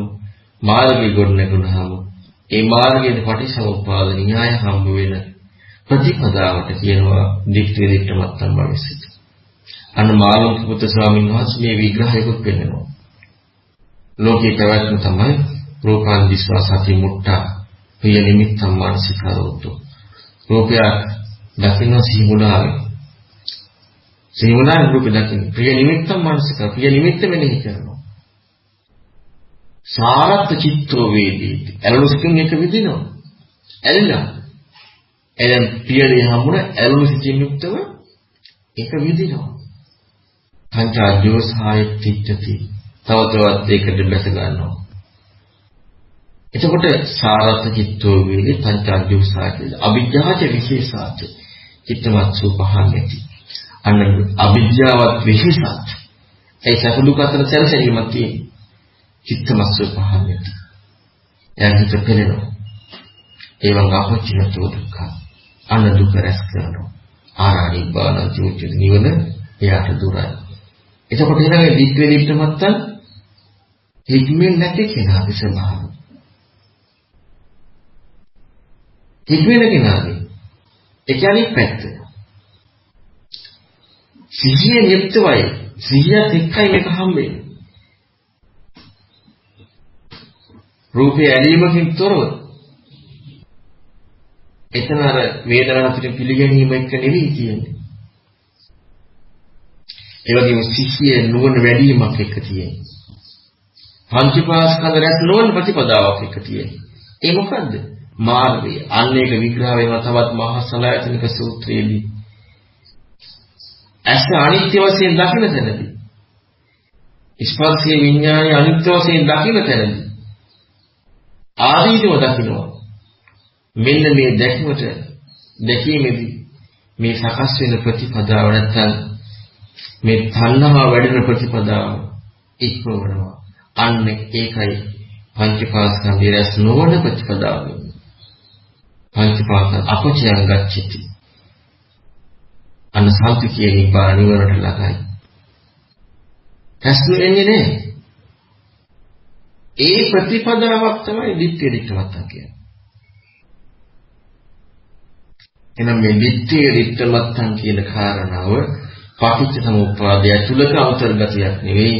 මාර්ගය ගොඩනගුණහම ඒ මාර්ගයේ පටිසමුප්පාද න්‍යාය හම්බ වෙන ප්‍රතිපදාවට කියනවා දික්ඨිය දික්ඨමත්තම් භවිස්සති. අන්න මාළුන්ක පුත්‍ර ස්වාමීන් වහන්සේ මේ විග්‍රහයකුත් පෙන්නනවා. ලෝකේ පැවැත්ම තමයි රූපාන් විශ්වාසති මුට්ටා ප්‍රිය නිමිත්තම් මානසිකරෝතු. රූපය දකින්න සිහිමුණාවේ. සිහිමුණාවේ රූපය දකින්න ප්‍රිය නිමිත්තම් මානසික ප්‍රිය නිමිත්ත මෙනෙහි කරනවා. සාරත් චිත්තෝ වේදීති. ඇලුණු සිතින් එක විදිනවා. ඇලිලා. එනම් පියලේ හමුන ඇලුණු සිතින් යුක්තව එක විදිනවා. පංචාද්‍යෝසහාය තිච්ඡති. තව තවත් ඒකට බැස ගන්නවා. එතකොට සාරත චිත්තෝ වේලි පංචාද්‍යෝසහාය කියලා. අවිජ්ජාච විශේෂාච චිත්තමත්සු පහන්නති. අන්න අවිජ්ජාවත් විශේෂාච. ඒ සැප දුක අතර සැලසීමක් තියෙනවා. චිත්තමත්සු පහන්නති. එයන් හිත පෙළෙනවා. ඒවන් අපච්චිනතෝ දුක්ඛ. අන්න දුක රැස් කරනවා. ආරාණි බාන චෝචි නිවන එයාට දුරයි. එතකොට ඊළඟ දික්වේ දික්ටමත්තන් හික්මෙන් නැති කෙනාගේ ස්වභාවය. හික්මෙන කෙනාගේ ඒ කියන්නේ පැත්ත. සිහියෙන් යුක්තවයි. සිහියත් එක්කයි මේක හම්බෙන්නේ. රූපේ ඇලීමකින් තොරව එතන අර වේදනාව අපිට පිළිගැනීම එක්ක නෙවෙයි කියන්නේ. ඒ වගේම සිහියේ නුවණ වැඩිවීමක් එක්ක තියෙන්නේ. පංචපාස්කන්ධ රැස් නොවන ප්‍රතිපදාවක් එක්ක තියෙන්නේ. ඒ මොකද්ද? මාර්ගය. අන්න ඒක විග්‍රහ වෙනවා තවත් මහා සලායතනික සූත්‍රයේදී. ඇස අනිත්‍ය වශයෙන් දකින තැනදී. ස්පර්ශයේ විඥානය අනිත්‍ය වශයෙන් දකින තැනදී. ආදීනව දකිනවා. මෙන්න මේ දැකීමට දැකීමේදී මේ සකස් වෙන ප්‍රතිපදාව නැත්තම් මේ තණ්හාව වැඩෙන ප්‍රතිපදාව ඉක්මවනවා. අන්න ඒකයි පංචපාස්කන්ධය රැස් නොවන ප්‍රතිපදාව. පංචපාස්කන්ධ අපචයන් ගච්ඡති. අන්න සම්පතිය නිපාන නිවරට ළඟයි. රැස් වෙන්නේ නැහැ. ඒ ප්‍රතිපදාවක් තමයි දිට්ඨිය දිට්ඨමත්තා කියන්නේ. එහෙනම් මේ දිට්ඨිය දිට්ඨමත්තන් කියන කාරණාව පටිච්ච සමුප්පාදය තුලක අන්තර්ගතයක් නෙවෙයි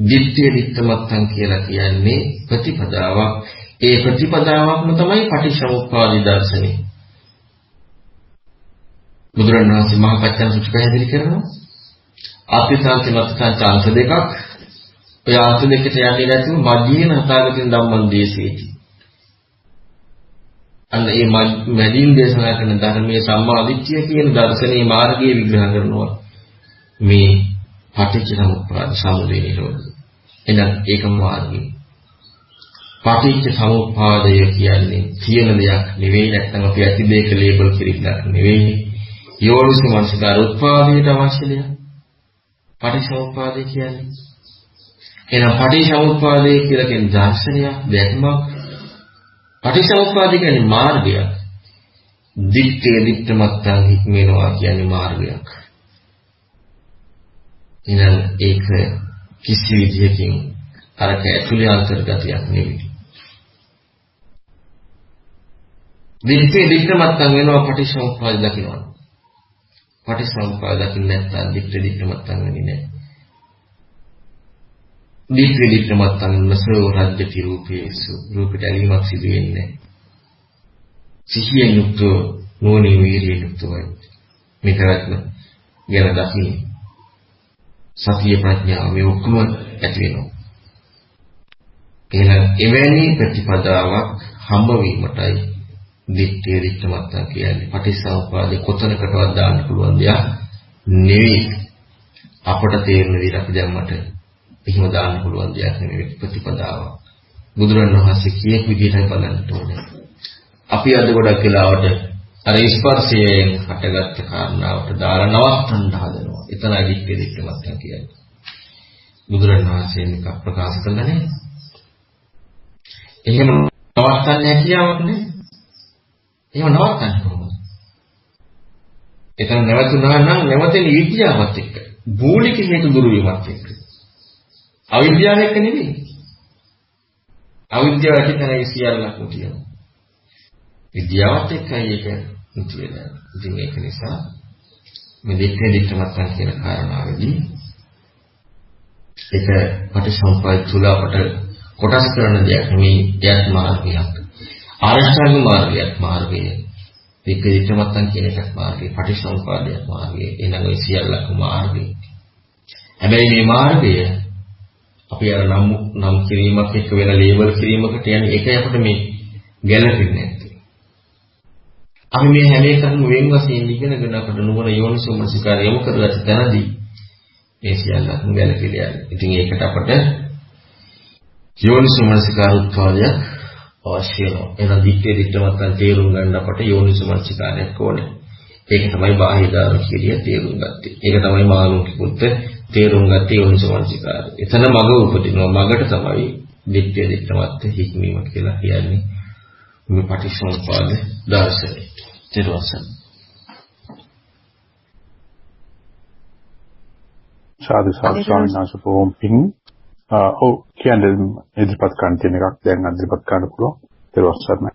දිට්ඨිය දිට්ඨමත්තන් කියලා කියන්නේ ප්‍රතිපදාවක්. ඒ ප්‍රතිපදාවක්ම තමයි පටිච්චසමුප්පාදී දර්ශනය. බුදුරණවහන්සේ මහා පච්චන සුත්‍ර පැහැදිලි කරනවා. ආපිතාන්ති මත්තං අංශ දෙකක්. ඔය අංශ දෙකට යන්නේ නැතුව මධ්‍යේන හතාගතින් ධම්මං දේශේති. අන්න ඒ මැදින් දේශනා කරන ධර්මයේ සම්මා දිට්ඨිය කියන දර්ශනීය මාර්ගයේ විග්‍රහ කරනවා. මේ පටිච්ච සමුප්පාද සමුදය නිරෝධ. එහෙනම් ඒකම මාර්ගය. පටිච්ච සමුප්පාදය කියන්නේ තියෙන දෙයක් නෙවෙයි නැත්නම් අපි ඇති දෙයක ලේබල් කිරීමක් නෙවෙයි. යෝනිස මනසකාර උත්පාදයට අවශ්‍ය දෙයක්. පටිච්චසමුප්පාදය කියන්නේ. එහෙනම් පටිච්චසමුප්පාදය කියලා කියන්නේ දර්ශනයක්, දැක්මක්. පටිච්චසමුප්පාදය කියන්නේ මාර්ගයක්. දිත්තේ දිත්තමත්තන් හික්මනවා කියන්නේ මාර්ගයක්. එහෙනම් ඒක කිසි විදිහකින් අරක ඇතුළේ අන්තර්ගතයක් නෙවෙයි. දිත්තේ දිත්තමත්තන් වෙනවා පටිච්චසමුප්පාද දකින්නවා. පටිච්චසමුප්පාද දකින්න නැත්නම් දිත්තේ දිත්තමත්තන් වෙන්නේ නැහැ. දිත්තේ දිත්තමත්තන් නසෝ රාජ්‍යති රූපේසු රූපට ඇලීමක් සිදු වෙන්නේ නැහැ. සිහියෙන් යුක්ත නෝනේ වීර්යයෙන් යුක්තවයි. මේක රත්න ගැන දකින්නේ සතිය ප්‍රඥාව මේ ඔක්කොම ඇති වෙනවා. එහෙනම් එවැනි ප්‍රතිපදාවක් හම්බ වීමටයි දිට්ඨිය දිට්ඨමත්තා කියන්නේ පටිසම්පාදේ කොතනකටවත් දාන්න පුළුවන් දෙයක් නෙවෙයි. අපට තේරෙන විදිහට අපි දැම්මට එහෙම දාන්න පුළුවන් දෙයක් නෙවෙයි ප්‍රතිපදාව. බුදුරණවහන්සේ කියපු විදිහටයි බලන්න ඕනේ. අපි අද ගොඩක් වෙලාවට අර ස්පර්ශයෙන් හටගත්ත කාරණාවට දාලා නවත්තන්න හදනවා. එතනයි දික්කේ දික්කමත් කියන්නේ. බුදුරණවහන්සේ මේක ප්‍රකාශ කළා නේද? එහෙම නවත්තන්න හැකියාවක් නෑ. එහෙම නවත්තන්න කොහොමද? එතන නැවතුණා නම් නැවතෙන විද්‍යාවත් එක්ක, මූලික හේතු දුරු වීමත් එක්ක. අවිද්‍යාව එක්ක නෙමෙයි. අවිද්‍යාව ඇති තැන සියල්ලක්ම තියෙනවා. විද්‍යාවත් එක්කයි ඒක මුතු වෙනවා. ඉතින් ඒක නිසා මේ දෙකේ දිට්ඨමත්යන් කියන කාරණාවේදී ඒක පටිසම්පාද තුල අපට කොටස් කරන දෙයක් නෙමෙයි එයත් මාර්ගයක්. ආරෂ්ඨාංග මාර්ගයක් මාර්ගය. දෙකේ දිට්ඨමත්යන් කියන එකක් මාර්ගය. පටිසම්පාදයක් මාර්ගය. එනනම් ඒ සියල්ලක්ම මාර්ගය. හැබැයි මේ මාර්ගය අපි අර නම් නම් කිරීමක් එක්ක වෙන ලේබල් කිරීමකට යන්නේ ඒකයි අපිට මේ ගැළපෙන්නේ අපි මේ හැම එකක්ම වෙන් වශයෙන් ඉගෙනගෙන අපට නුවණ යෝනිසෝමනසිකාරය යොමු කරගත්ත තැනදී මේ සියල්ලක්ම ගැලපෙලා යනවා. ඉතින් ඒකට අපට යෝනිසෝමනසිකාර උත්පාදයක් අවශ්‍ය වෙනවා. එහෙනම් දිත්තේ දිත්තමත්තන් තේරුම් ගන්න අපට යෝනිසෝමනසිකාරයක් ඕනේ. ඒක තමයි බාහිර ධර්මශීලිය තේරුම් ගත්තේ. ඒක තමයි මානුකිකුත් තේරුම් ගත්තේ යෝනිසෝමනසිකාරය. එතන මග උපදිනවා. මගට තමයි දිත්තේ දිත්තමත්ත හික්මීම කියලා කියන්නේ. මේ පටිච්චසමුප්පාද දර්ශනය. තිරවසන්. සාදු සාදු ස්වාමීන් වහන්සේ බොහොම පිං ඔව් කියන්නේ ඉදිරිපත් කරන්න තියෙන එකක් දැන් ඉදිරිපත් කරන්න පුළුවන් තිරවසන්.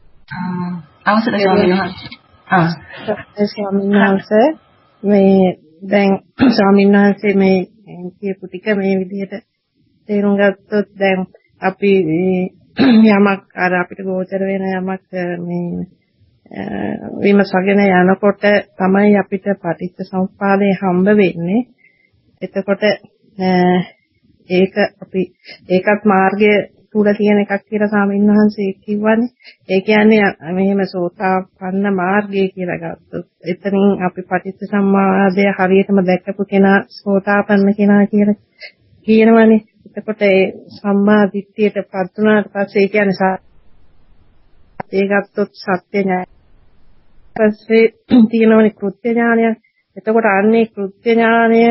අවසරයි ස්වාමීන් වහන්සේ. ආ ස්වාමීන් වහන්සේ මේ දැන් ස්වාමීන් වහන්සේ මේ කියපු ටික මේ විදිහට තේරුම් ගත්තොත් දැන් අපි යමක් අර අපිට ගෝචර වෙන යමක් මේ විමසගෙන යනකොට තමයි අපිට පටිච්ච සමුප්පාදේ හම්බ වෙන්නේ. එතකොට ඒක අපි ඒකත් මාර්ගය තුල තියෙන එකක් කියලා සාමින් වහන්සේ කිව්වනේ. ඒ කියන්නේ මෙහෙම සෝතාපන්න මාර්ගය කියලා ගත්තොත් එතනින් අපි පටිච්ච සම්මාදය හරියටම දැක්කපු කෙනා සෝතාපන්න කෙනා කියලා කියනවනේ. එතකොට ඒ සම්මා දිට්ඨියට පත් වුණාට පස්සේ ඒ කියන්නේ ඒ ගත්තොත් සත්‍ය ඥානය. පස්සේ තියෙනවනේ කෘත්‍ය ඥානය. එතකොට අන්නේ කෘත්‍ය ඥානය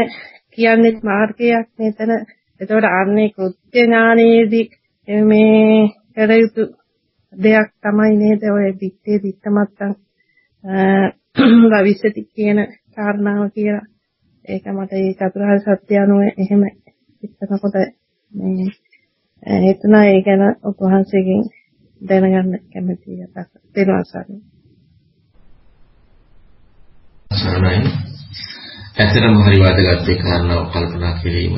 කියන්නේ මාර්ගයක් නේතන. එතකොට අන්නේ කෘත්‍ය ඥානයේදී මේ කර යුතු දෙයක් තමයි නේද ඔය දිත්තේ දිත්තමත්තන් භවිෂති කියන කාරණාව කියලා. ඒක මට ඒ චතුරාර්ය සත්‍ය අනුව එහෙම හිතනකොට මේ එතන ඒ ගැන ඔබ වහන්සේගෙන් දැනගන්න කැමතියි අතක් දෙනවා සරණයි. සරණයි. ඇත්තටම හරි වාදගත් ඒ කාරණාව කල්පනා කිරීම.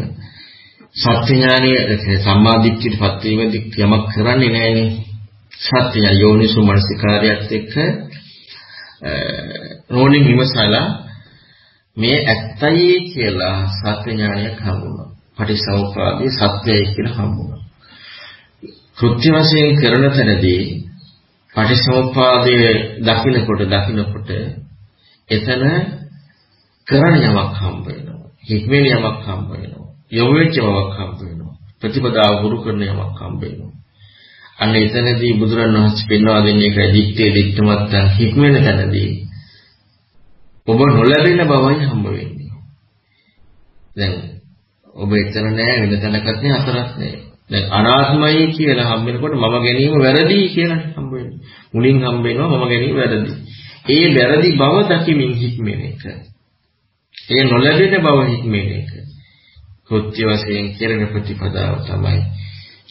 සත්‍ය ඥානීය සම්මාදිට්ඨියට පත් වීමදී යමක් කරන්නේ නැහැනේ. සත්‍ය යෝනිසු මනසිකාරයත් එක්ක නෝනින් විමසලා මේ ඇත්තයි කියලා සත්‍ය ඥානයක් හම්බුණා. පටිසමුපාදයේ සත්‍යයි කියලා හම්බුණා. කෘත්‍ය වශයෙන් කරන තැනදී පටිසමුපාදයේ දකින්නකොට දකින්නකොට එතන කරණ යමක් හම්බ වෙනවා. හික්මෙන යමක් හම්බ වෙනවා. යොමු වෙච්ච බවක් හම්බ වෙනවා. ප්‍රතිපදාව හුරු කරන යමක් හම්බ වෙනවා. අන්න එතනදී බුදුරණවහන්සේ පෙන්වා දෙන්නේ ඒකයි දිත්තේ දිත්තමත්තන් හික්මෙන තැනදී ඔබ නොලැබෙන බවයි හම්බ වෙන්නේ. දැන් ඔබ එතන නෑ වෙන තැනකත් නෑ අතරත් නෑ. දැන් අනාත්මයි කියලා හම්බ වෙනකොට මම ගැනීම වැරදි කියලා හම්බ වෙන්නේ. මුලින් හම්බ වෙනවා මම ගැනීම වැරදි. ඒ වැරදි බව දකිමින් හික්මෙන එක. ඒ නොලැබෙන බව හික්මෙන එක. කෘත්‍ය වශයෙන් කෙරෙන ප්‍රතිපදාව තමයි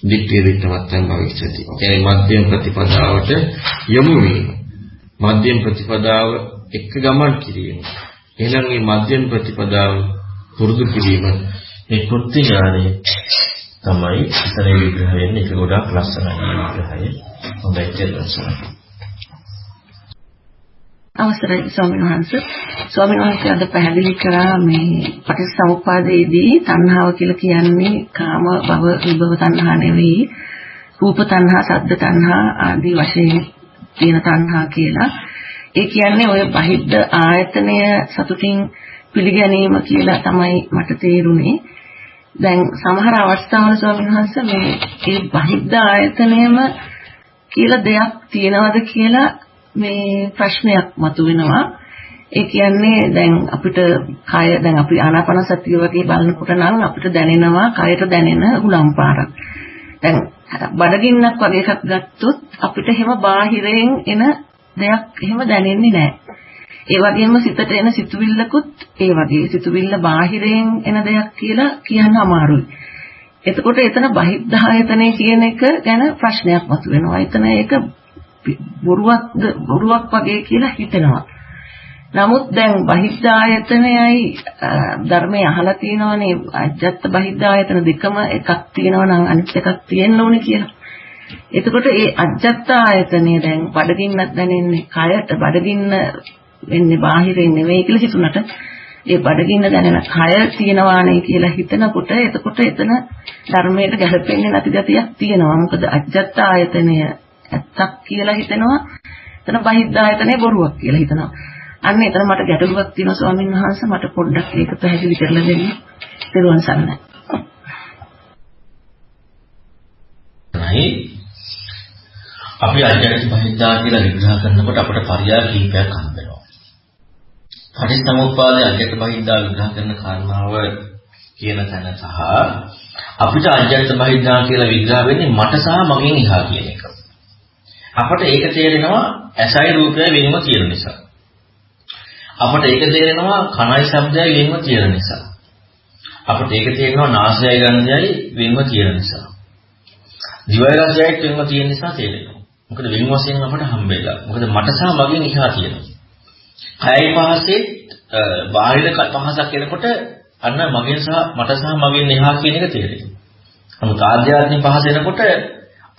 දිට්ඨිය දිට්ඨමත්තන් භවිෂ්‍යති. කියන්නේ මධ්‍යම ප්‍රතිපදාවට යොමු වීම. මධ්‍යම ප්‍රතිපදාව එක්ක ගමන් කිරීම. එහෙනම් මේ මධ්‍යම ප්‍රතිපදාව පුරුදු කිරීම මේ කෘත්‍ය ඥානය තමයි ඉතන විග්‍රහ වෙන්නේ. ඒක ගොඩාක් ලස්සනයි විග්‍රහය. හොඳයි කියලා අවසරයි ස්වාමීන් වහන්සේ. ස්වාමීන් වහන්සේ අද පැහැදිලි කරා මේ පටිච්චසමුප්පාදයේදී තණ්හාව කියලා කියන්නේ කාම භව විභව තණ්හා නෙවෙයි. රූප තණ්හා, සද්ද තණ්හා ආදී වශයෙන් තියෙන තණ්හා කියලා. ඒ කියන්නේ ඔය බහිද්ද ආයතනය සතුටින් පිළිගැනීම කියලා තමයි මට තේරුනේ. දැන් සමහර අවස්ථාවල ස්වාමීන් වහන්සේ මේ ඒ බහිද්ද ආයතනයම කියලා දෙයක් තියනවද කියලා මේ ප්‍රශ්නයක් මතුවෙනවා. ඒ කියන්නේ දැන් අපිට කය දැන් අපි ආනාපාන සතිය වගේ බලනකොට නම් අපිට දැනෙනවා කයට දැනෙන හුලම් පාරක්. දැන් බඩගින්නක් වගේ එකක් ගත්තොත් අපිට හැම බාහිරයෙන් එන දෙයක් එහෙම දැනෙන්නේ නැහැ. ඒ වගේම සිතට එන සිතුවිල්ලකුත් ඒ වගේ සිතුවිල්ල බාහිරයෙන් එන දෙයක් කියලා කියන්න අමාරුයි. එතකොට එතන බහිද්ධායතනය කියන එක ගැන ප්‍රශ්නයක් මතුවෙනවා. එතන ඒක බොරුවක්ද බොරුවක් වගේ කියලා හිතෙනවා. නමුත් දැන් බහිද්ධායතනයයි ධර්මයේ අහලා තියෙනවනේ අජත්ත බහිද්ධායතන දෙකම එකක් තියෙනවා නම් අනිත් එකක් තියෙන්න ඕනේ කියලා. එතකොට ඒ අජත්ත ආයතනය දැන් බඩගින්නක් දැනෙන්නේ කයට බඩගින්න වෙන්නේ බාහිරින් නෙවෙයි කියලා හිතුණට ඒ බඩගින්න දැනෙන කය තියෙනවානේ කියලා හිතනකොට එතකොට එතන ධර්මයට ගැලපෙන්නේ නැති ගතියක් තියෙනවා. මොකද අජත්ත ආයතනය ඇත්තක් කියලා හිතෙනවා. එතන බහිද්ධායතනේ බොරුවක් කියලා හිතනවා. අන්න එතන මට ගැටලුවක් තියෙනවා ස්වාමීන් වහන්සේ මට පොඩ්ඩක් ඒක පැහැදිලි කරලා දෙන්න. දරුවන් සරණයි. නයි අපි අජ්ජත් බහිද්ධා කියලා විග්‍රහ කරනකොට අපට පරියාය කීපයක් හම්බ වෙනවා. පටිච්චසමුප්පාදයේ අජ්ජත් බහිද්ධා විග්‍රහ කරන කාරණාව කියන තැන සහ අපිට අජ්ජත් බහිද්ධා කියලා විග්‍රහ වෙන්නේ මට සහ මගෙන් එහා කියන එක. අපට ඒක තේරෙනවා ඇසයි රූපයයි වෙනම තියෙන නිසා. අපට ඒක තේරෙනවා කනයි ශබ්දයයි වෙනම තියෙන නිසා. අපට ඒක තේරෙනවා නාසයයි ගන්ධයයි වෙනම තියෙන නිසා. දිවයි රසයයි වෙනම තියෙන නිසා තේරෙනවා. මොකද වෙන වශයෙන් අපට හම්බෙලා. මොකද මට සහ මගෙන් එහා තියෙනවා. කයයි පහසේ බාහිර පහසක් එනකොට අන්න මගෙන් සහ මට සහ මගෙන් එහා කියන එක තේරෙනවා. නමුත් ආධ්‍යාත්මික පහස එනකොට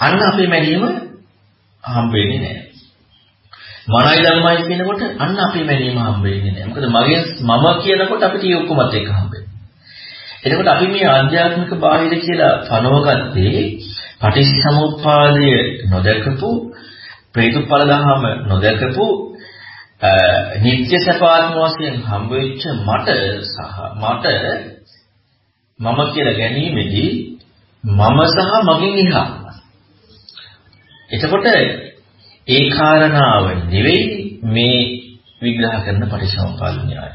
අන්න අපේ මැනීම හම්බ වෙන්නේ නැහැ. මනයි ධර්මයි කියනකොට අන්න අපේ මැනීම හම්බ වෙන්නේ නැහැ. මොකද මගෙන් මම කියනකොට අපිට ඒ ඔක්කොමත් එක්ක හම්බ එතකොට අපි මේ ආධ්‍යාත්මික බාහිර කියලා පනවගත්තේ පටිච්චසමුප්පාදය නොදකපු ප්‍රේතඵල දහම නොදකපු නිත්‍ය සපාත්ම වශයෙන් හම්බ වෙච්ච මට සහ මට මම කියලා ගැනීමේදී මම සහ මගෙන් එහා එතකොට ඒ කාරණාව නෙවෙයි මේ විග්‍රහ කරන පටිච්චසමුප්පාද න්‍යාය.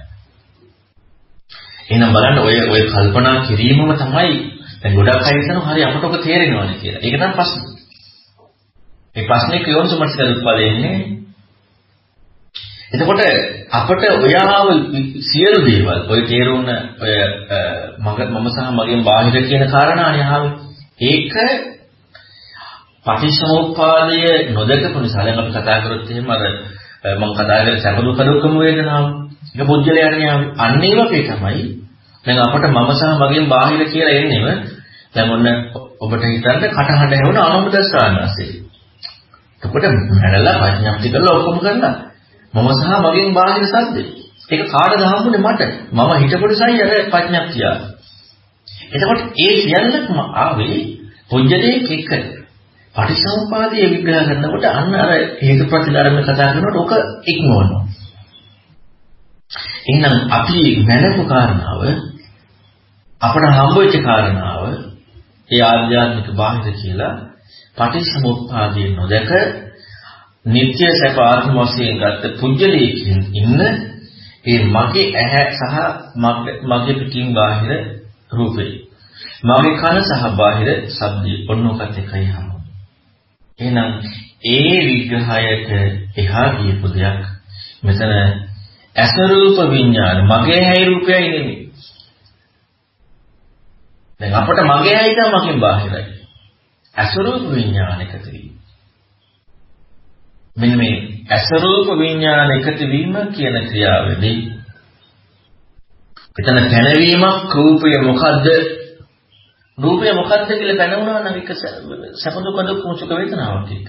එහෙනම් බලන්න ඔය ඔය කල්පනා කිරීමම තමයි දැන් ගොඩක් අය හිතනවා හරි අපට ඔක තේරෙනවනේ කියලා. ඒක තමයි ප්‍රශ්නේ. මේ ප්‍රශ්නේ කියෝන්සුමත් උත්පාදෙන්නේ. එතකොට අපට ඔයාව සියලු දේවල් ඔය තේරුණ ඔය මම සහ මගෙන් බාහිර කියන කාරණානේ ආවේ. ඒක පටිච්චසමුප්පාදය නොදකපු නිසා දැන් අපි කතා කරොත් එහෙම අර මම කතා කරේ සැප දුක දුක්ඛම වේදනාව. ඒක පුජ්‍යලයන්නේ අන්න ඒ වගේ තමයි. දැන් අපට මම සහ මගෙන් බාහිර කියලා එන්නේම දැන් ඔන්න ඔබට හිතන්න කටහඬ හැවුන අනුමුදස්සානසේ. එතකොට මැනලා ප්‍රඥප්ති කරලා ඔක්කොම කරලා මම සහ මගෙන් බාහිර සද්දේ. ඒක කාටද හම්බුනේ මට? මම හිතපු නිසායි අර ප්‍රඥප්තිය. එතකොට ඒ සියල්ලක්ම ආවේ පුජ්‍යලයේ එක්ක. පටිසම්පාදයේ විග්‍රහ කරනකොට අන්න අර හේතුප්‍රති ධර්ම කතා කරනකොට ඔක ඉක්මවනවා. එහෙනම් අපි මැනපු කාරණාව අපට හම්බෙච්ච කාරණාව ඒ ආධ්‍යාත්මික බාහිර කියලා පටිච්චසමුප්පාදයේ නොදක නিত্য සැප ආත්ම වශයෙන් ගත්ත පුජ්‍යලයකින් ඉන්න ඒ මගේ ඇහැ සහ මගේ පිටින් බාහිර රූපේ මගේ කන සහ බාහිර ශබ්දය ඔන්නෝකත් එකයි හමු. එහෙනම් ඒ විග්‍රහයට එහා ගියපු දෙයක් මෙතන අසරූප විඥාන මගේ හැයි රූපයයි නෙමෙයි. දැන් අපට මගේ හැයි තමයි මකින් බාහිරයි. අසරූප විඥාන එකතු වීම. මෙන්න මේ අසරූප විඥාන එකතු වීම කියන ක්‍රියාවේදී එතන පැනවීමක් රූපය මොකද්ද රූපය මොකද්ද කියලා පැනවුණා නම් ඒක සැප දුක දුක් මුසුක වේදනාවක් එක්ක.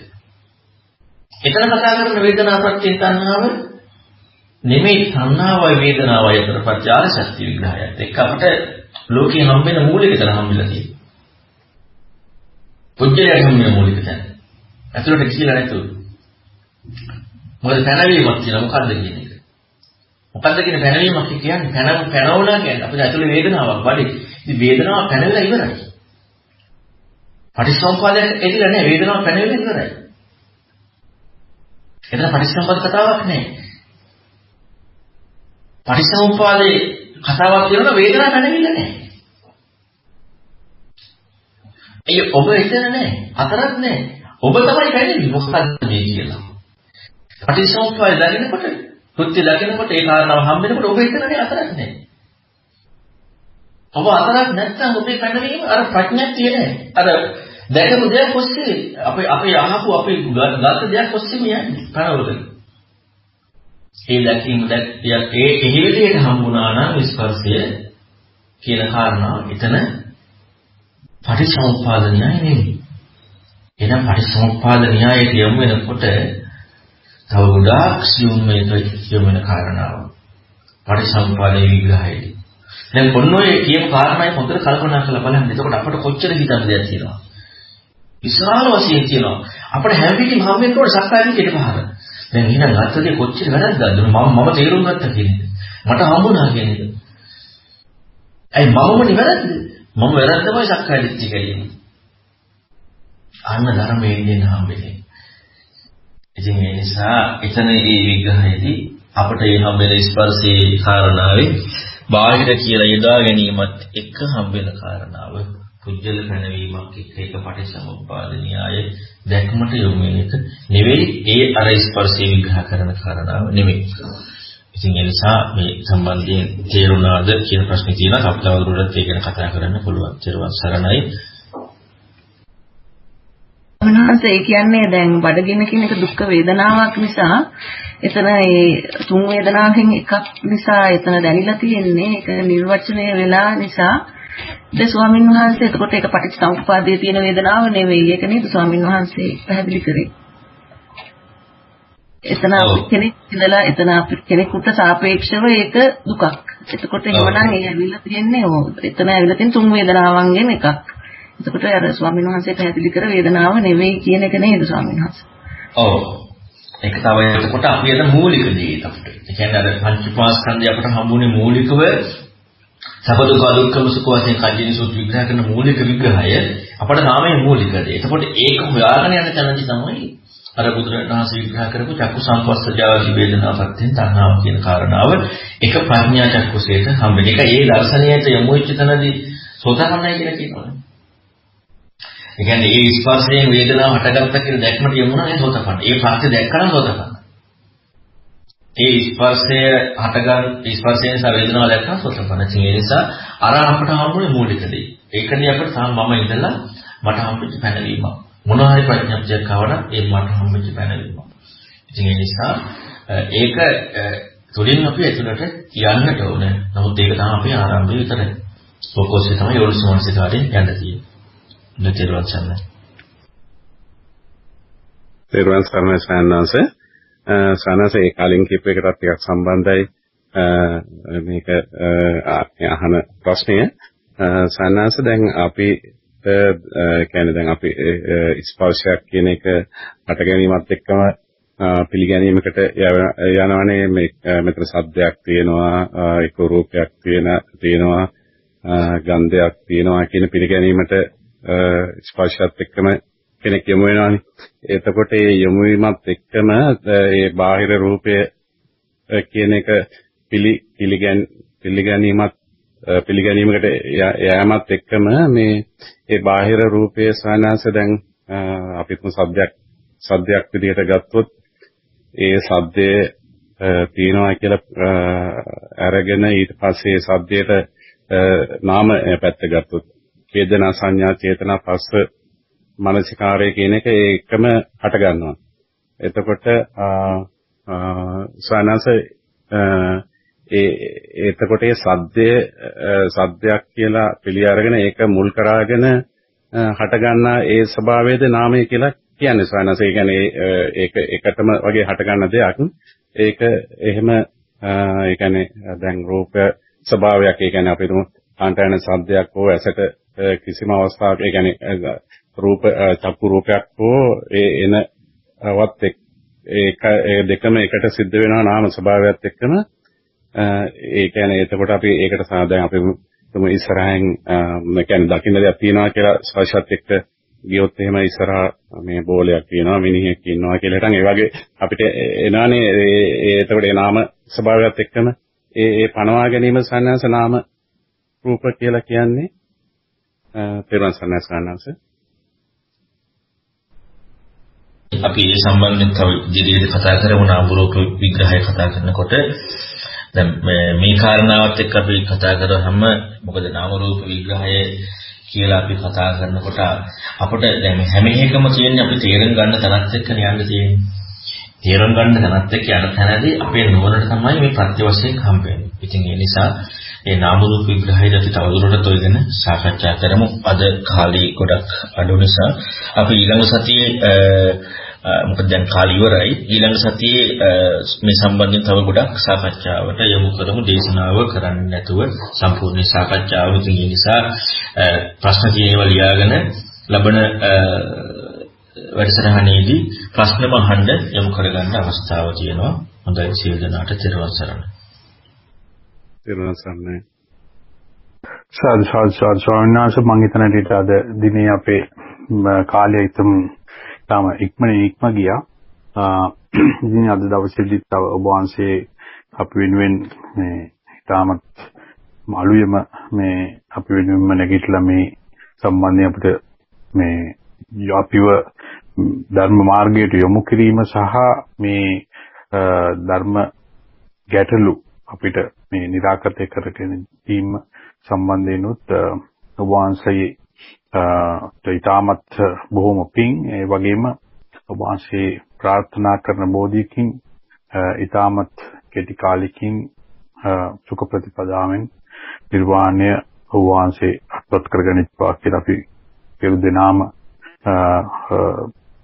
එතන කතා කරන වේදනා ප්‍රත්‍ය තණ්හාව නෙමෙයි තණ්හාවයි වේදනාවයි අතර ප්‍රත්‍යාර ශක්ති විග්‍රහයත් එක්ක අපිට ලෝකේ හම්බෙන මූලික තැන හම්බෙලා තියෙනවා. පුජ්‍යලයට හම්බෙන මූලික තැන. ඇතුළට කියලා නැතුව. මොකද පැනවීමක් කියලා මොකද්ද කියන එක. මොකද්ද කියන පැනවීමක් කියන්නේ පැනව පැනවුණා කියන්නේ අපිට ඇතුළේ වේදනාවක් වඩේ. ඉතින් වේදනාව පැනවිලා ඉවරයි. පටිච්චසමුප්පාදයෙන් එදිලා නැහැ වේදනාව පැනවිලා ඉවරයි. එතන පටිච්චසමුප්පාද කතාවක් නැහැ. පටිච්චසමුප්පාදේ කතාවක් කියනවා වේදනාව පැනවිලා නැහැ. ඒ ඔබ එතන නැහැ. අතරක් නැහැ. ඔබ තමයි පැනෙන්නේ මොකක්ද මේ කියලා. පටිච්චසමුප්පාදය දකිනකොට, කෘත්‍ය දකිනකොට ඒ කාරණාව හම්බෙනකොට ඔබ එතන නැහැ අතරක් නැහැ. ඔබ අතරක් නැත්නම් ඔබේ පැනවීම අර ප්‍රඥප්තිය නැහැ. අර දැකපු දෙයක් ඔස්සේ අපේ අපේ අහපු අපේ ගත දෙයක් ඔස්සේ යන්නේ පැනවලද. ඒ දැකීම දැක්තියක් ඒ එහි විදිහට හම්බුණා නම් ස්පර්ශය කියන කාරණාව එතන පටිච්චසමුප්පාද න්‍යාය නෙවෙයි. එහෙනම් පටිච්චසමුප්පාද න්‍යායයට යොමු වෙනකොට තව ගොඩාක් සියුම් මේක කියොම වෙන කාරණාව. පටිච්චසමුප්පාදයේ විග්‍රහයයි. දැන් ඔන්න ඔය කියපු කාරණායි හොඳට කල්පනා කරලා බලන්න. එතකොට අපට කොච්චර හිතන්න දෙයක් තියෙනවා. විශාල වශයෙන් තියෙනවා. අපිට හැම වෙලෙම හම් වෙන්න ඕනේ සක්කාය දිට්ඨියට පහර. දැන් එහෙනම් ගත්තදී කොච්චර වැරද්දක්ද? මම මම තේරුම් ගත්තා කියන එක. මට හම්බුණා කියන එක. ඇයි මමම නිවැරද්ද? මම වැරද්දමයි සක්කාය දිට්ඨිය කියන්නේ. අන්න ධර්මයේ ඉඳන් හම්බෙන්නේ. ඉතින් ඒ නිසා එතන මේ විග්‍රහයේදී අපට මේ හම්බෙන ස්පර්ශයේ කාරණාවේ බාහිර කියලා යොදා ගැනීමත් එක්ක හම්බෙන කාරණාව පුජ්‍යල පැනවීමක් එක්ක ඒක පටිසමුප්පාද න්‍යාය දැක්මට යොමු වෙන එක නෙවෙයි ඒ අර ස්පර්ශය විග්‍රහ කරන කාරණාව නෙවෙයි. ඉතින් ඒ නිසා මේ සම්බන්ධයෙන් තේරුණාද කියන ප්‍රශ්නේ තියෙනවා. අපිට තවදුරටත් ඒක ගැන කතා කරන්න පුළුවන්. ඊට සරණයි. මනස ඒ කියන්නේ දැන් බඩගින්න කියන එක දුක් වේදනාවක් නිසා එතන ඒ තුන් වේදනාවෙන් එකක් නිසා එතන දැනිලා තියෙන්නේ ඒක නිර්වචනය වෙලා නිසා ද ස්වාමීන් වහන්සේ එතකොට ඒක පටිච්චසමුප්පාදයේ තියෙන වේදනාව නෙවෙයි ඒක නේද ස්වාමීන් වහන්සේ පැහැදිලි කරේ එතන කෙනෙක් ඉඳලා එතන කෙනෙකුට සාපේක්ෂව ඒක දුකක්. එතකොට එහෙමනම් ඒ ඇවිල්ලා තියෙන්නේ ඕ. එතන ඇවිල්ලා තියෙන තුන් වේදනාවන්ගෙන් එකක්. එතකොට අර ස්වාමීන් වහන්සේ පැහැදිලි කර වේදනාව නෙවෙයි කියන එක නේද ස්වාමීන් වහන්සේ? ඔව්. ඒක තමයි එතකොට අපි අද මූලික දේ අපිට. ඒ කියන්නේ අර පංච පාස්කන්ධය අපිට හම්බුනේ මූලිකව සබදුක දුක්ඛම සුඛ වශයෙන් කල්ලිනි සූත්‍ර විග්‍රහ කරන මූලික විග්‍රහය අපට නාමයේ මූලික දේ. එතකොට ඒක හොයාගෙන යන තැනදී තමයි අර බුදුරණවහන්සේ විග්‍රහ කරපු චක්කු සංපස්සජාව වේදනාපත්‍යෙන් තණ්හාව කියන කාරණාව එක ප්‍රඥා චක්කුසේට හම්බෙන එක ඒ දර්ශනයට යොමු වෙච්ච තැනදී සෝතාපන්නයි කියලා කියනවා. ඒ කියන්නේ ඒ ස්පර්ශයෙන් වේදනාව හටගත්තා කියලා දැක්මට යමුනා ඒ සෝතාපන්න. ඒ ප්‍රත්‍ය දැක්කම සෝතාපන්න. ඒ ස්පර්ශය හටගන්න ස්පර්ශයෙන් සා වේදනාව දැක්කම සෝතාපන්න. ඒ නිසා අර අපට හම්බුනේ මූලික දේ. ඒකනේ අපිට තාම මම ඉඳලා මට හම්බෙච්ච පැනවීමක්. මොනවා හරි ප්‍රඥප්තියක් ආවනම් ඒ මට හම්බෙච්ච පැනවීම. ඉතින් ඒ නිසා ඒක තුලින් අපි ඇතුළට කියන්නට ඕනේ. නමුත් ඒක තමයි අපේ ආරම්භය විතරයි. ෆෝකස් එක තමයි යෝනිසෝමනසිකාරයෙන් යන්න තියෙන්නේ. දෙතේරුවන් සරණයි. තේරුවන් සරණයි සයන්නාංශ. සයන්නාංශ ඒ කලින් කීප එකටත් ටිකක් සම්බන්ධයි මේක අහන ප්‍රශ්නය. සයන්නාංශ දැන් අපි කියන්නේ දැන් අපි ස්පර්ශයක් කියන එක හට ගැනීමත් එක්කම පිළිගැනීමකට යනවනේ මේ මෙතන සද්දයක් තියෙනවා ඒක රූපයක් තියෙන තියෙනවා ගන්ධයක් තියෙනවා කියන පිළිගැනීමට ස්පර්ශයත් එක්කම කෙනෙක් යොමු වෙනවානේ. එතකොට ඒ යොමු වීමත් එක්කම ඒ බාහිර රූපය කියන එක පිළිගැන් පිළිගැනීමත් පිළිගැනීමකට යෑමත් එක්කම මේ ඒ බාහිර රූපයේ සානාංශ දැන් අපිත් සද්දයක් සද්දයක් විදිහට ගත්තොත් ඒ සද්දේ තියෙනවා කියලා අරගෙන ඊට පස්සේ සද්දයට නාම පැත්ත ගත්තොත් වේදනා සංඥා චේතනා පස්ස මානසිකාරය කියන එක ඒකම හට ගන්නවා. එතකොට සානාංශ ඒ එතකොට ඒ සද්දය සද්දයක් කියලා පිළි අරගෙන ඒක මුල් කරාගෙන හට ගන්නා ඒ ස්වභාවයද නාමය කියලා කියන්නේ සවනස ඒ කියන්නේ ඒක එකටම වගේ හට ගන්න දෙයක්. ඒක එහෙම ඒ කියන්නේ දැන් රූප ස්වභාවයක්. ඒ කියන්නේ අපිට කාන්ටයන සද්දයක් හෝ ඇසට කිසිම අවස්ථාවක ඒ කියන්නේ රූප චක්කු රූපයක් හෝ ඒ එන වත් ඒක ඒ දෙකම එකට සිද්ධ වෙනවා නාම ස්වභාවයත් එක්කම. ඒ කියන්නේ එතකොට අපි ඒකට සාදයන් අපි තුම ඉස්සරහින් මේ කියන්නේ දකින්න දෙයක් තියෙනවා කියලා ස්පර්ශات එක්ක ගියොත් එහෙම ඉස්සරහා මේ බෝලයක් තියෙනවා මිනිහෙක් ඉන්නවා කියලා. හිටන් ඒ වගේ අපිට එනවනේ ඒ එතකොට ඒ නාම ස්වභාවයත් එක්කම ඒ ඒ පණවා ගැනීම සන්නස නාම රූප කියලා කියන්නේ. පෙරවන් සන්නස සන්නස අපි ඒ සම්බන්ධයෙන් තව ඉදිරියට කතා කරමු නාම රූප විග්‍රහය කතා කරනකොට දැන් මේ කාරණාවත් එක්ක අපි කතා කරාම මොකද නාම රූප විග්‍රහය කියලා අපි කතා කරනකොට අපිට දැන් හැම එකම කියන්නේ අපි තේරුම් ගන්න තැනත් එක්ක යන්න තියෙන්නේ. තේරුම් ගන්න තැනත් එක්ක යන තැනදී අපේ නුවණට තමයි මේ ප්‍රත්‍ය වශයෙන් හම්බෙන්නේ. ඉතින් ඒ නිසා ඒ නාම රූප විග්‍රහයද අපි තවදුරටත් ඔයගෙන සාකච්ඡා කරමු. අද කාලේ ගොඩක් අඩු නිසා. අපි ඊළඟ සතියේ මොකද දැන් කාලය ඉවරයි. ඊළඟ සතියේ මේ සම්බන්ධයෙන් තව ගොඩක් සාකච්ඡාවට යොමු කරමු. දේශනාව කරන්නේ නැතුව සම්පූර්ණ සාකච්ඡාව ඉතින් ඒ නිසා ප්‍රශ්න තියෙනවා ලියාගෙන ලබන වැඩසටහනේදී ප්‍රශ්නම අහන්න යොමු කරගන්න අවස්ථාව තියෙනවා. හොඳයි සියලු දෙනාට තෙරුවන් සරණයි. තෙරුවන් සරණයි සාදු සාදු සාදු ස්වාමීන් වහන්සේ මම හිතන අද දිනේ අපේ කාලය ඉතම තාම ඉක්මනින් ඉක්ම ගියා. ඉතින් අද දවසේදීත් තව ඔබ වහන්සේ අපි වෙනුවෙන් මේ තාමත් මාළුයම මේ අපි වෙනුවෙන්ම නැගිටලා මේ සම්බන්ධයෙන් අපිට මේ අපිව ධර්ම මාර්ගයට යොමු කිරීම සහ මේ ධර්ම ගැටලු අපිට මේ निराකරණය කරගෙන දීම සම්බන්ධයෙන් උත් ඔබ වහන්සේ ඊටමත් බොහොම පිං ඒ වගේම ඔබ වහන්සේ ප්‍රාර්ථනා කරන බෝධියකින් ඊටමත් කෙටි කාලෙකින් සුඛ ප්‍රතිපදාවෙන් නිර්වාණය වහන්සේ අත්පත් කරගනිත්වා කියලා අපි සියලු දෙනාම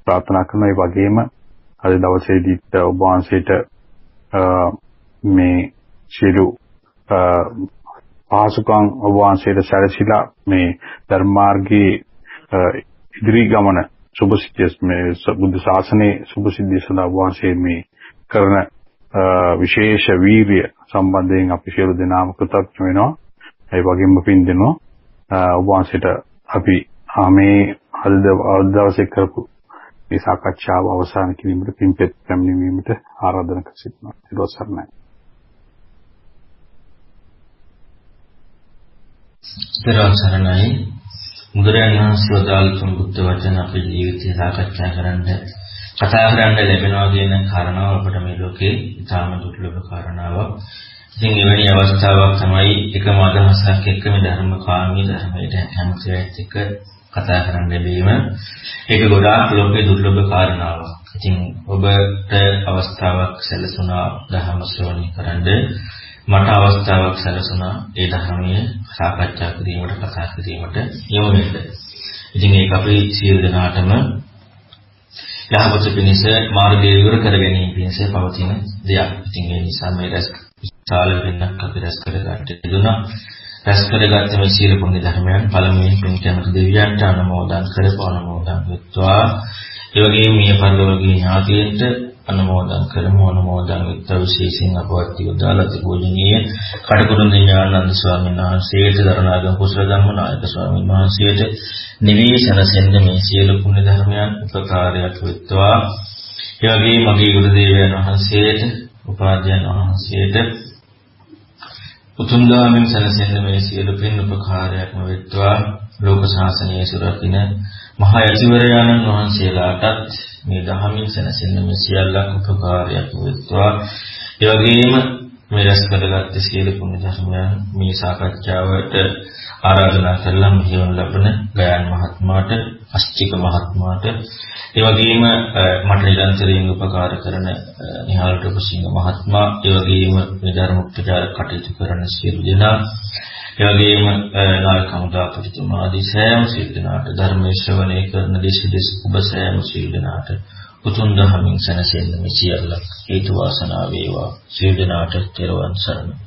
ප්‍රාර්ථනා කරනවා. ඒ වගේම අද දවසේදීත් ඔබ වහන්සේට මේ සියලු පහසුකම් ඔබ වහන්සේට සැලසিলা මේ ධර්මාර්ගයේ ඉදිරි ගමන සුභසිද්ධිය මේ බුද්ධ ශාසනයේ සුභසිද්ධිය සඳහා වහන්සේ මේ කරන විශේෂ වීරිය සම්බන්ධයෙන් අපි සියලු දෙනාම කෘතඥ වෙනවා. ඒ වගේම පින් දෙනවා. ඔබ වහන්සේට අපි මේ අද දවසේ කරපු මේ සාකච්ඡාව අවසන් කිරීමට පින්පෙත් පැමිණීමට ආරාධනා කර සිටිනවා. ඊට සරණයි. සරණයි බුදුරජාණන් වහන්සේ වදාළ තුන් බුද්ධ වචන අපේ ජීවිතය සාකච්ඡා කරන්න කතා කරන්න ලැබෙනවා කියන කාරණාව අපිට මේ ලෝකේ ඉතාම දුර්ලභ කාරණාවක්. ඉතින් එවැනි අවස්ථාවක් තමයි එකම අදහසක් එක්කම ධර්මකාමී ධර්මයට හැමතිස්සෙත් එක්ක කතා කරන්න ලැබීම. ඒක ගොඩාක් ලෝකේ දුර්ලභ කාරණාවක්. ඉතින් ඔබට අවස්ථාවක් සැලසුණා ධර්ම ශ්‍රවණය කරන්න මට අවස්ථාවක් සැලසුණා ඒ ධර්මයේ සාකච්ඡා කිරීමට කතා කිරීමට යොමු වෙන්න. ඉතින් ඒක අපි සියලු දෙනාටම යහපත පිණිස මාර්ගය විවර කර ගැනීම පිණිස පවතින දෙයක්. ඉතින් ඒ නිසා මේ රැස් විශාල වෙනක් අපි රැස් කරගන්න දුනා. රැස් කරගත්ත මේ සීල පුණ්‍ය ධර්මයන් පළමුවෙන් පින් කැමති දෙවියන්ට අනුමෝදන් කරපු අනුමෝදන් වෙත්වා. ඒ වගේම මිය පරලෝකීය ඥාතීන්ට අනුමෝදන් කරමු. අනුමෝදන් විත්ත විශේෂයෙන් අපවත් යොදාලා තිබුණේ කඩකුරුන් ඥානানন্দ ස්වාමීන් වහන්සේට දරණාගම කුසල ධම්මනායක ස්වාමීන් වහන්සේට නිවේශන සෙන්ද මේ සියලු පුණ්‍ය ධර්මයන් උපකාරයක් වෙත්වා. එවැගේ මගේ ගුරු දේවයන් වහන්සේට උපාධ්‍යයන් වහන්සේට උතුම් දාමෙන් සැනසෙන්න මේ සියලු පින් උපකාරයක්ම වෙත්වා. ලෝක ශාසනය සුරකින්න මහා යතිවරයන්න් වහන්සේලාටත් මේ ධහමින් සැනසෙන්න මේ සියල්ලක් උපකාරයක් වෙත්වා. ඒ වගේම මේ රැස් කරගත්ත සියලු පුණ්‍ය ධර්මයන් මේ සාකච්ඡාවට ආරාධනා කරලා මෙහෙවන ලබන ගයන් මහත්මයාට, අස්තික මහත්මයාට, ඒ වගේම මට නිරන්තරයෙන් උපකාර කරන නිහාල් රුපසිංහ මහත්මයා, ඒ වගේම මේ ධර්ම උපචාර කටයුතු කරන සියලු දෙනා ඒ වගේම නායක හමුදාපතිතුමා ආදී සෑම සිල් දනාට ධර්මයේ ශ්‍රවණය කරන දේශ දේශ ඔබ සෑම සිල් දනාට උතුම් දහමින් සැනසෙන්න මේ සියල්ල හේතු වාසනා වේවා. සිල් දනාට තෙරුවන් සරණයි.